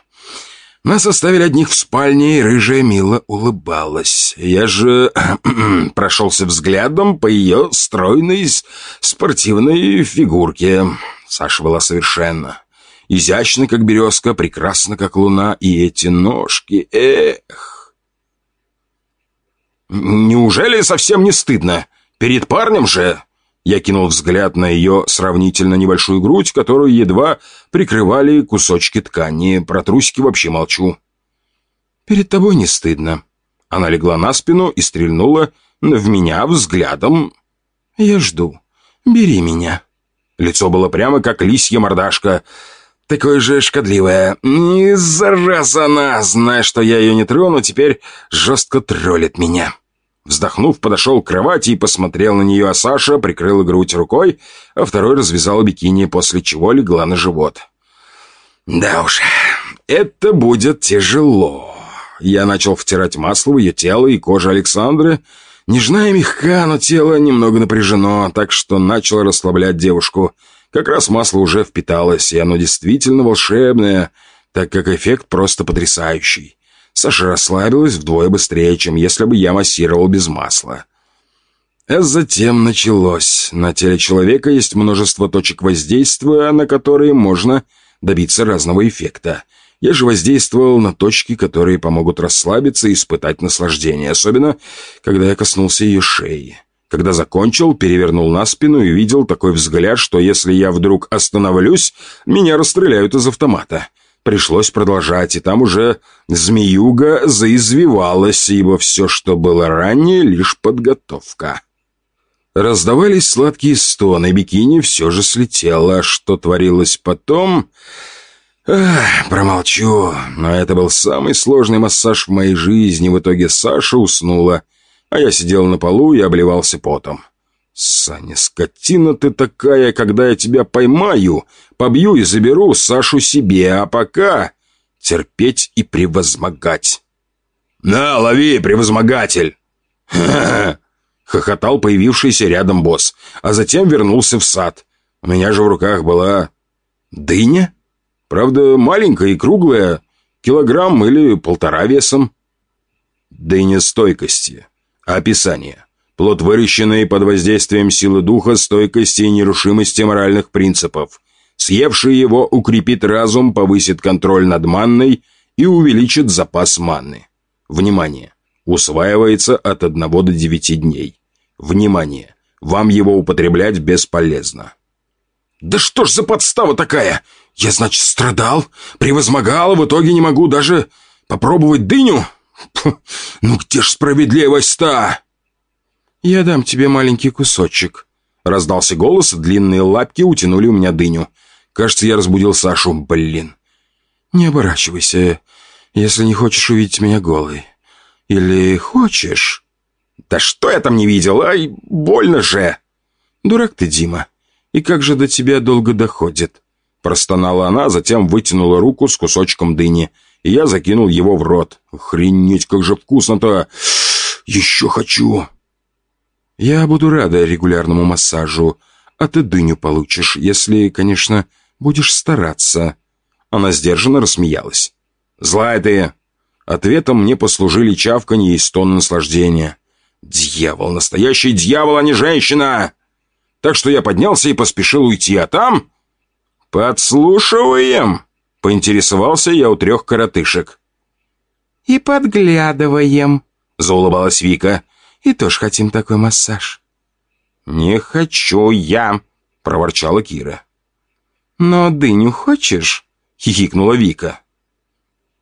Нас оставили одних в спальне, и рыжая мило улыбалась. Я же прошелся взглядом по ее стройной спортивной фигурке. Саша была совершенно изящна, как березка, прекрасна, как луна, и эти ножки, эх! Неужели совсем не стыдно? Перед парнем же... Я кинул взгляд на ее сравнительно небольшую грудь, которую едва прикрывали кусочки ткани. Про трусики вообще молчу. «Перед тобой не стыдно». Она легла на спину и стрельнула в меня взглядом. «Я жду. Бери меня». Лицо было прямо как лисья мордашка. Такое же шкодливое. И зараза она, зная, что я ее не трону, теперь жестко троллит меня. Вздохнув, подошел к кровати и посмотрел на нее, а Саша прикрыла грудь рукой, а второй развязала бикини, после чего легла на живот. «Да уж, это будет тяжело». Я начал втирать масло в ее тело и кожу Александры. Нежная и мягка, но тело немного напряжено, так что начал расслаблять девушку. Как раз масло уже впиталось, и оно действительно волшебное, так как эффект просто потрясающий. Саша расслабилась вдвое быстрее, чем если бы я массировал без масла. А затем началось. На теле человека есть множество точек воздействия, на которые можно добиться разного эффекта. Я же воздействовал на точки, которые помогут расслабиться и испытать наслаждение, особенно когда я коснулся ее шеи. Когда закончил, перевернул на спину и видел такой взгляд, что если я вдруг остановлюсь, меня расстреляют из автомата. Пришлось продолжать, и там уже змеюга заизвивалась, ибо все, что было ранее, лишь подготовка. Раздавались сладкие стоны, бикини все же слетело. Что творилось потом... Ах, промолчу, но это был самый сложный массаж в моей жизни. В итоге Саша уснула, а я сидел на полу и обливался потом. «Саня, скотина ты такая, когда я тебя поймаю, побью и заберу Сашу себе, а пока терпеть и превозмогать». «На, лови, превозмогатель!» «Ха-ха!» — хохотал появившийся рядом босс, а затем вернулся в сад. У меня же в руках была дыня, правда, маленькая и круглая, килограмм или полтора весом. Дыня стойкости. Описание. Плод, выращенный под воздействием силы духа, стойкости и нерушимости моральных принципов. Съевший его укрепит разум, повысит контроль над манной и увеличит запас манны. Внимание! Усваивается от 1 до 9 дней. Внимание! Вам его употреблять бесполезно. «Да что ж за подстава такая? Я, значит, страдал, превозмогал, а в итоге не могу даже попробовать дыню? ну где ж справедливость-то?» «Я дам тебе маленький кусочек», — раздался голос, длинные лапки утянули у меня дыню. Кажется, я разбудил Сашу, блин. «Не оборачивайся, если не хочешь увидеть меня голой. Или хочешь?» «Да что я там не видел? Ай, больно же!» «Дурак ты, Дима. И как же до тебя долго доходит?» Простонала она, затем вытянула руку с кусочком дыни, и я закинул его в рот. «Охренеть, как же вкусно-то! Еще хочу!» «Я буду рада регулярному массажу. а ты дыню получишь, если, конечно, будешь стараться». Она сдержанно рассмеялась. «Злая ты!» Ответом мне послужили чавканье и стон наслаждения. «Дьявол! Настоящий дьявол, а не женщина!» Так что я поднялся и поспешил уйти, а там... «Подслушиваем!» — поинтересовался я у трех коротышек. «И подглядываем», — заулыбалась Вика. «И тоже хотим такой массаж». «Не хочу я», — проворчала Кира. «Но дыню хочешь?» — хихикнула Вика.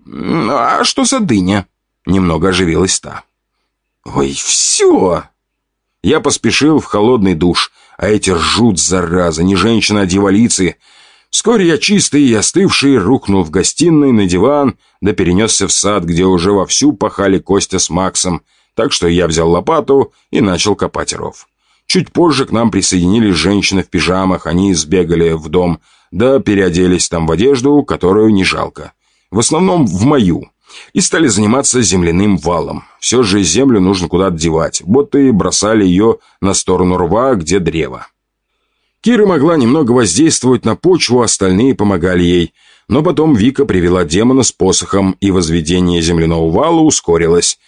«А что за дыня?» — немного оживилась та. «Ой, все!» Я поспешил в холодный душ, а эти ржут, зараза, не женщина, а дьяволицы. Вскоре я чистый и остывший рухнул в гостиной на диван, да перенесся в сад, где уже вовсю пахали Костя с Максом, так что я взял лопату и начал копать ров. Чуть позже к нам присоединились женщины в пижамах, они сбегали в дом, да переоделись там в одежду, которую не жалко. В основном в мою. И стали заниматься земляным валом. Все же землю нужно куда-то девать, вот и бросали ее на сторону рва, где древо. Кира могла немного воздействовать на почву, остальные помогали ей. Но потом Вика привела демона с посохом, и возведение земляного вала ускорилось.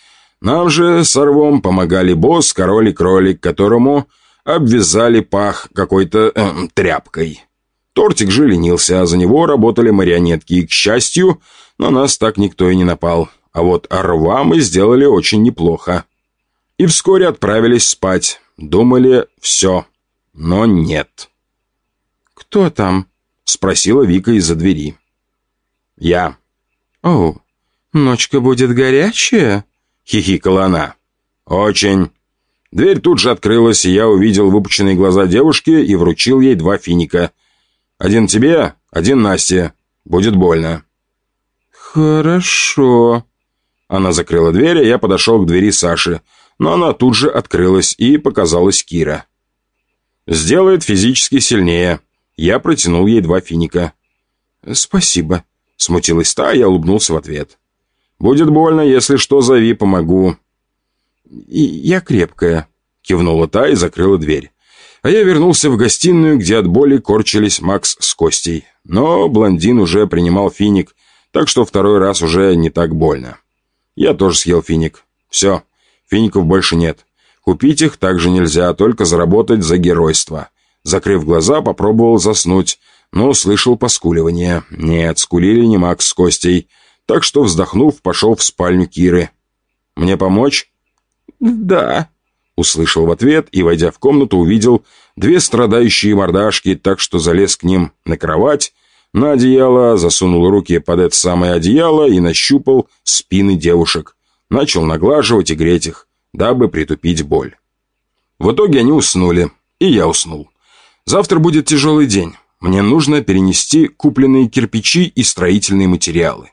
Нам же с Орвом помогали босс, король и кролик, которому обвязали пах какой-то э, тряпкой. Тортик же ленился, а за него работали марионетки, и, к счастью, на нас так никто и не напал. А вот Орва мы сделали очень неплохо. И вскоре отправились спать. Думали, все. Но нет. «Кто там?» — спросила Вика из-за двери. «Я». «О, ночка будет горячая?» — хихикала она. «Очень». Дверь тут же открылась, и я увидел выпученные глаза девушки и вручил ей два финика. «Один тебе, один Насте. Будет больно». «Хорошо». Она закрыла дверь, а я подошел к двери Саши, но она тут же открылась, и показалась Кира. «Сделает физически сильнее». Я протянул ей два финика. «Спасибо», — смутилась та, я улыбнулся в ответ. «Будет больно, если что, зови, помогу». И «Я крепкая», — кивнула та и закрыла дверь. А я вернулся в гостиную, где от боли корчились Макс с Костей. Но блондин уже принимал финик, так что второй раз уже не так больно. Я тоже съел финик. Все, фиников больше нет. Купить их также нельзя, только заработать за геройство. Закрыв глаза, попробовал заснуть, но услышал поскуливание. Нет, скулили не Макс с Костей так что, вздохнув, пошел в спальню Киры. «Мне помочь?» «Да», — услышал в ответ и, войдя в комнату, увидел две страдающие мордашки, так что залез к ним на кровать, на одеяло, засунул руки под это самое одеяло и нащупал спины девушек. Начал наглаживать и греть их, дабы притупить боль. В итоге они уснули, и я уснул. Завтра будет тяжелый день. Мне нужно перенести купленные кирпичи и строительные материалы.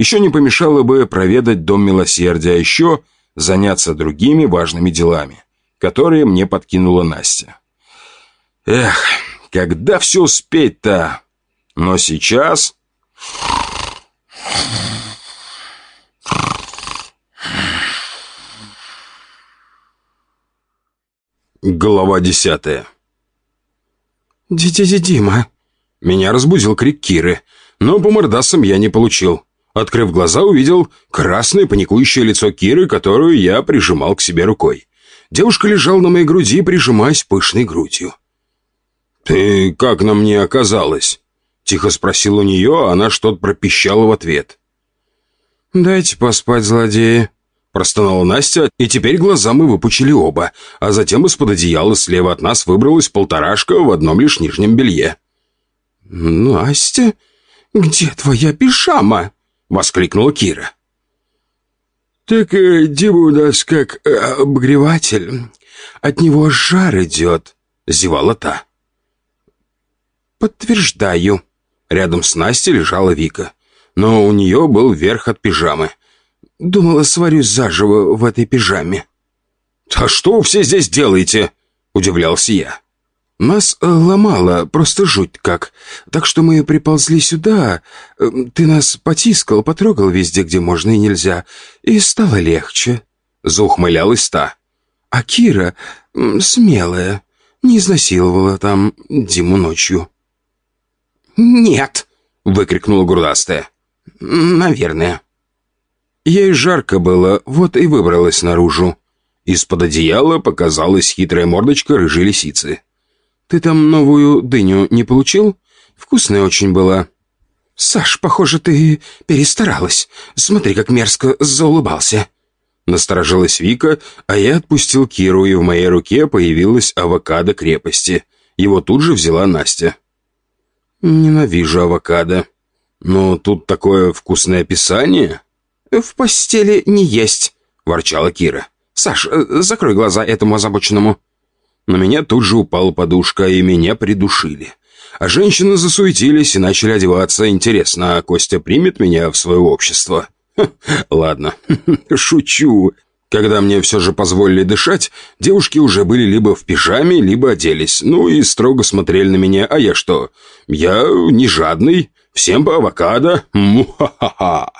Еще не помешало бы проведать Дом Милосердия, а еще заняться другими важными делами, которые мне подкинула Настя. Эх, когда все успеть-то? Но сейчас... Глава десятая. «Дядя Дима!» Меня разбудил крик Киры, но по мордасам я не получил. Открыв глаза, увидел красное паникующее лицо Киры, которую я прижимал к себе рукой. Девушка лежала на моей груди, прижимаясь пышной грудью. «Ты как на мне оказалась?» Тихо спросил у нее, а она что-то пропищала в ответ. «Дайте поспать, злодеи», — простонала Настя, и теперь глаза мы выпучили оба, а затем из-под одеяла слева от нас выбралась полторашка в одном лишь нижнем белье. «Настя, где твоя пижама?» Воскликнула Кира. «Так э, Дима у нас как э, обогреватель. От него жар идет», — зевала та. «Подтверждаю». Рядом с Настей лежала Вика, но у нее был верх от пижамы. «Думала, сварюсь заживо в этой пижаме». «А что вы все здесь делаете?» — удивлялся я. Нас э, ломало, просто жуть как. Так что мы приползли сюда. Э, ты нас потискал, потрогал везде, где можно и нельзя. И стало легче. Заухмылялась та. А Кира смелая. не изнасиловала там Диму ночью?» «Нет!» — выкрикнула грудастая. «Наверное». Ей жарко было, вот и выбралась наружу. Из-под одеяла показалась хитрая мордочка рыжей лисицы. «Ты там новую дыню не получил? Вкусная очень была». «Саш, похоже, ты перестаралась. Смотри, как мерзко заулыбался». Насторожилась Вика, а я отпустил Киру, и в моей руке появилась авокадо крепости. Его тут же взяла Настя. Ненавижу авокадо. Но тут такое вкусное описание. «В постели не есть», — ворчала Кира. «Саш, э, закрой глаза этому озабоченному». На меня тут же упала подушка, и меня придушили. А женщины засуетились и начали одеваться. Интересно, а Костя примет меня в свое общество? Ха, ладно, шучу. Когда мне все же позволили дышать, девушки уже были либо в пижаме, либо оделись. Ну и строго смотрели на меня. А я что? Я не жадный. Всем по авокадо. Му-ха-ха-ха.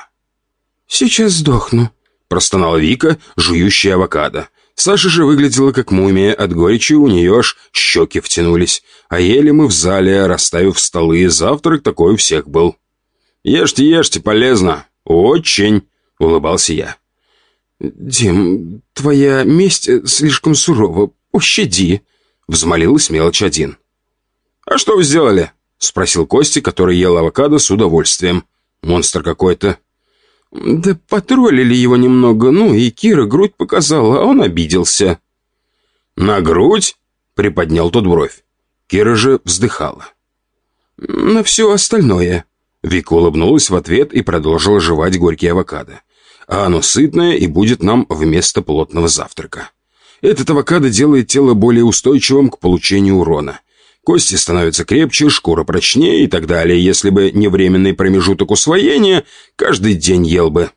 «Сейчас сдохну», — простонала Вика, жующая авокадо. Саша же выглядела как мумия, от горечи у нее аж щеки втянулись. А ели мы в зале, расставив столы, завтрак такой у всех был. «Ешьте, ешьте, полезно. Очень», — улыбался я. «Дим, твоя месть слишком сурова. Пощади», — взмолилась мелочь один. «А что вы сделали?» — спросил Костя, который ел авокадо с удовольствием. «Монстр какой-то». «Да потроллили его немного, ну и Кира грудь показала, а он обиделся». «На грудь?» — приподнял тот бровь. Кира же вздыхала. «На все остальное». Вика улыбнулась в ответ и продолжила жевать горький авокадо а оно сытное и будет нам вместо плотного завтрака. Этот авокадо делает тело более устойчивым к получению урона. Кости становятся крепче, шкура прочнее и так далее. Если бы не временный промежуток усвоения, каждый день ел бы.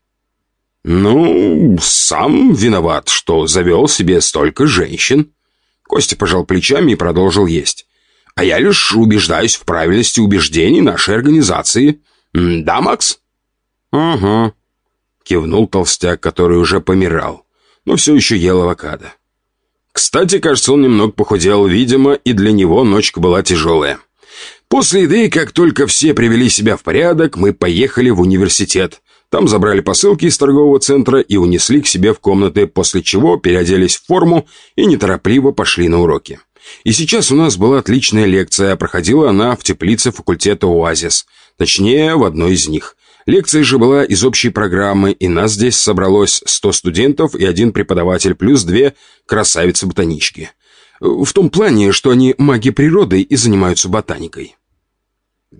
Ну, сам виноват, что завел себе столько женщин. Костя пожал плечами и продолжил есть. А я лишь убеждаюсь в правильности убеждений нашей организации. Да, Макс? Угу. Кивнул толстяк, который уже помирал, но все еще ел авокадо. Кстати, кажется, он немного похудел, видимо, и для него ночка была тяжелая. После еды, как только все привели себя в порядок, мы поехали в университет. Там забрали посылки из торгового центра и унесли к себе в комнаты, после чего переоделись в форму и неторопливо пошли на уроки. И сейчас у нас была отличная лекция, проходила она в теплице факультета ОАЗИС, точнее, в одной из них. Лекция же была из общей программы, и нас здесь собралось 100 студентов и один преподаватель, плюс две красавицы-ботанички. В том плане, что они маги природы и занимаются ботаникой.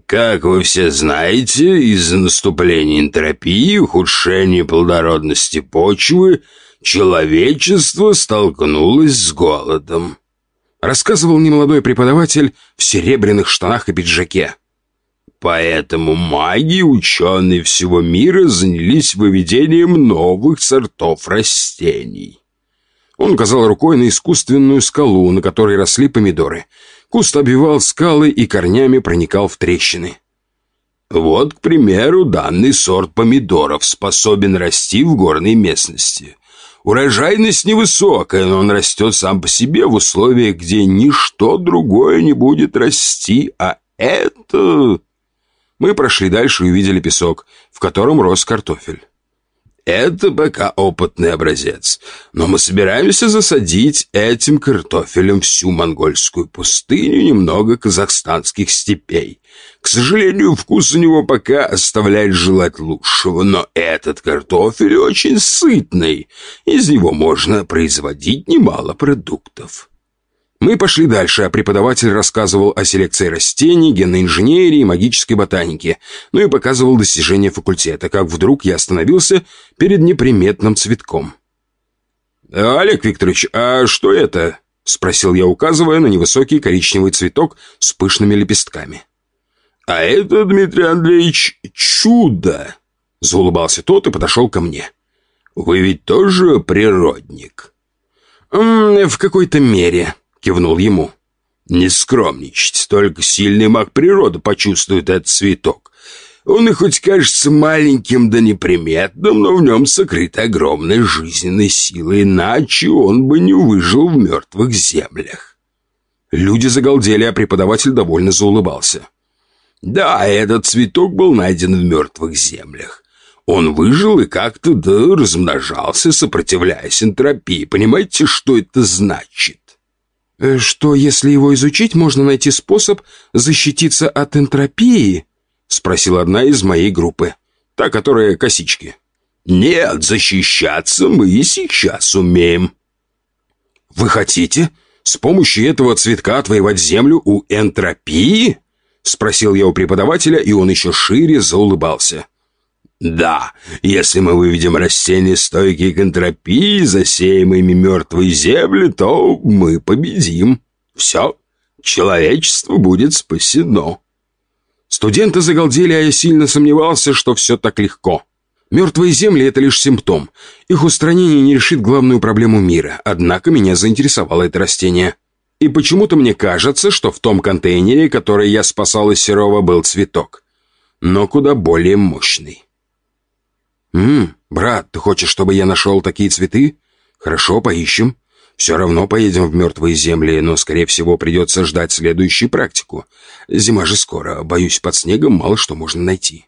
Как вы все знаете, из-за наступления энтропии ухудшения плодородности почвы человечество столкнулось с голодом. Рассказывал немолодой преподаватель в серебряных штанах и пиджаке. Поэтому маги и ученые всего мира занялись выведением новых сортов растений. Он указал рукой на искусственную скалу, на которой росли помидоры. Куст обвивал скалы и корнями проникал в трещины. Вот, к примеру, данный сорт помидоров способен расти в горной местности. Урожайность невысокая, но он растет сам по себе в условиях, где ничто другое не будет расти, а это мы прошли дальше и увидели песок, в котором рос картофель. Это пока опытный образец, но мы собираемся засадить этим картофелем всю монгольскую пустыню и немного казахстанских степей. К сожалению, вкус у него пока оставляет желать лучшего, но этот картофель очень сытный, из него можно производить немало продуктов. Мы пошли дальше, а преподаватель рассказывал о селекции растений, генной инженерии магической ботанике, ну и показывал достижения факультета, как вдруг я остановился перед неприметным цветком. «Олег Викторович, а что это?» — спросил я, указывая на невысокий коричневый цветок с пышными лепестками. «А это, Дмитрий Андреевич, чудо!» — заулыбался тот и подошел ко мне. «Вы ведь тоже природник?» «В какой-то мере», кивнул ему. «Не скромничать, только сильный маг природы почувствует этот цветок. Он и хоть кажется маленьким да неприметным, но в нем сокрыта огромная жизненная сила, иначе он бы не выжил в мертвых землях». Люди загалдели, а преподаватель довольно заулыбался. «Да, этот цветок был найден в мертвых землях. Он выжил и как-то да размножался, сопротивляясь энтропии. Понимаете, что это значит?» Э, «Что, если его изучить, можно найти способ защититься от энтропии?» Спросила одна из моей группы. Та, которая косички. «Нет, защищаться мы и сейчас умеем». «Вы хотите с помощью этого цветка отвоевать землю у энтропии?» Спросил я у преподавателя, и он еще шире заулыбался. «Да, если мы выведем растения, стойкие к энтропии, засеем ими мертвые земли, то мы победим. Все, человечество будет спасено». Студенты загалдели, а я сильно сомневался, что все так легко. Мертвые земли — это лишь симптом. Их устранение не решит главную проблему мира. Однако меня заинтересовало это растение. И почему-то мне кажется, что в том контейнере, который я спасал из Серова, был цветок. Но куда более мощный. «Ммм, брат, ты хочешь, чтобы я нашел такие цветы? Хорошо, поищем. Все равно поедем в мертвые земли, но, скорее всего, придется ждать следующую практику. Зима же скоро, боюсь, под снегом мало что можно найти».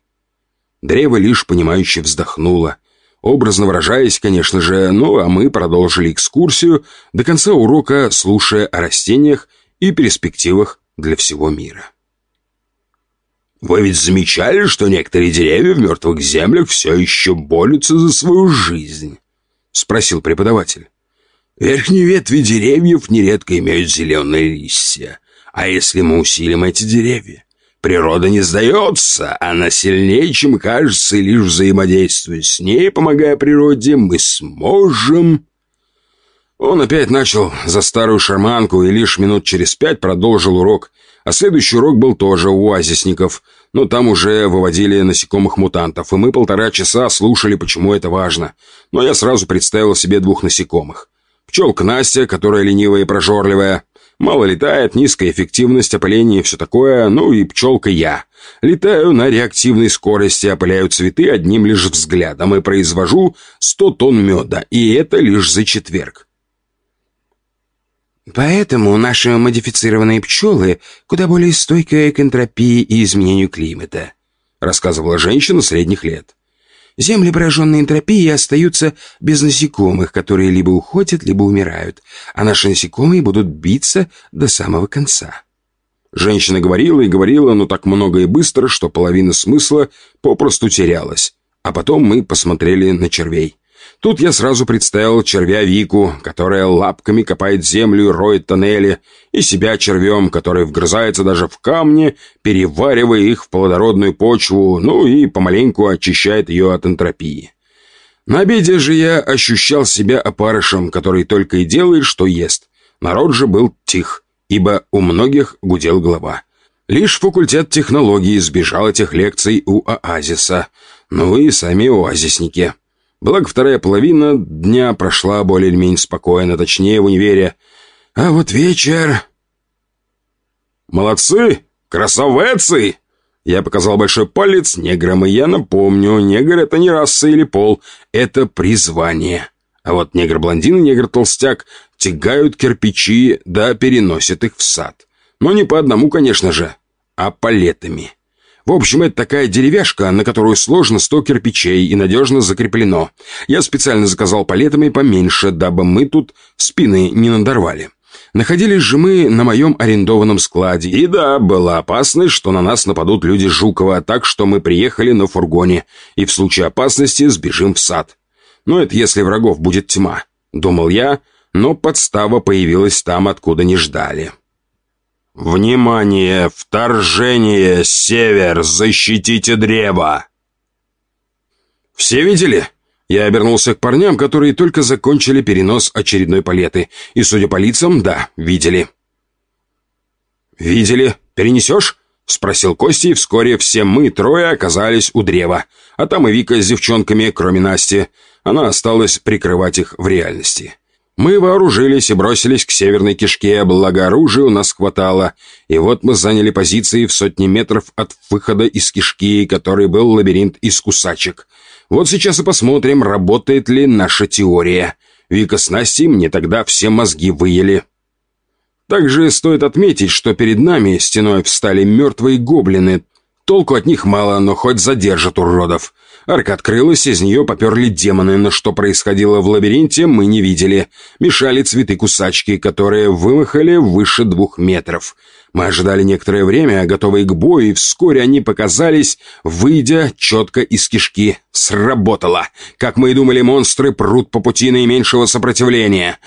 Древо лишь понимающе вздохнуло. Образно выражаясь, конечно же, ну а мы продолжили экскурсию до конца урока, слушая о растениях и перспективах для всего мира. «Вы ведь замечали, что некоторые деревья в мертвых землях все еще борются за свою жизнь?» — спросил преподаватель. «Верхние ветви деревьев нередко имеют зеленые листья. А если мы усилим эти деревья, Природа не сдается, она сильнее, чем кажется, и лишь взаимодействуя с ней, помогая природе, мы сможем...» Он опять начал за старую шарманку и лишь минут через пять продолжил урок. А следующий урок был тоже у оазисников, но там уже выводили насекомых-мутантов, и мы полтора часа слушали, почему это важно. Но я сразу представил себе двух насекомых. Пчелка Настя, которая ленивая и прожорливая, Мало летает, низкая эффективность, опыление и все такое. Ну и пчелка я. Летаю на реактивной скорости, опыляю цветы одним лишь взглядом и произвожу 100 тонн меда. И это лишь за четверг. Поэтому наши модифицированные пчелы куда более стойкие к энтропии и изменению климата, рассказывала женщина средних лет. Земли, пораженные энтропией, остаются без насекомых, которые либо уходят, либо умирают, а наши насекомые будут биться до самого конца. Женщина говорила и говорила, но так много и быстро, что половина смысла попросту терялась. А потом мы посмотрели на червей. Тут я сразу представил червя Вику, которая лапками копает землю и роет тоннели, и себя червем, который вгрызается даже в камни, переваривая их в плодородную почву, ну и помаленьку очищает ее от энтропии. На обеде же я ощущал себя опарышем, который только и делает, что ест. Народ же был тих, ибо у многих гудел голова. Лишь факультет технологий избежал этих лекций у оазиса, ну и сами оазисники. Благо, вторая половина дня прошла более или менее спокойно, точнее, в универе. А вот вечер... «Молодцы! Красавецы!» Я показал большой палец неграм, и я напомню, негр — это не раса или пол, это призвание. А вот негр-блондин и негр-толстяк тягают кирпичи, да переносят их в сад. Но не по одному, конечно же, а палетами. В общем, это такая деревяшка, на которую сложно сто кирпичей и надежно закреплено. Я специально заказал палетами поменьше, дабы мы тут спины не надорвали. Находились же мы на моем арендованном складе. И да, была опасность, что на нас нападут люди Жукова, так что мы приехали на фургоне и в случае опасности сбежим в сад. Но это если врагов будет тьма, думал я, но подстава появилась там, откуда не ждали. «Внимание! Вторжение! Север! Защитите древо!» «Все видели?» Я обернулся к парням, которые только закончили перенос очередной палеты. И, судя по лицам, да, видели. «Видели? Перенесешь?» — спросил Костя, и вскоре все мы трое оказались у древа. А там и Вика с девчонками, кроме Насти. Она осталась прикрывать их в реальности. Мы вооружились и бросились к северной кишке, благо оружия у нас хватало. И вот мы заняли позиции в сотни метров от выхода из кишки, который был лабиринт из кусачек. Вот сейчас и посмотрим, работает ли наша теория. Вика с Настей мне тогда все мозги выели. Также стоит отметить, что перед нами стеной встали мертвые гоблины. Толку от них мало, но хоть задержат уродов. Арка открылась, из нее поперли демоны, но что происходило в лабиринте, мы не видели. Мешали цветы-кусачки, которые вымахали выше двух метров. Мы ожидали некоторое время, готовые к бою, и вскоре они показались, выйдя четко из кишки. Сработало. Как мы и думали, монстры прут по пути наименьшего сопротивления.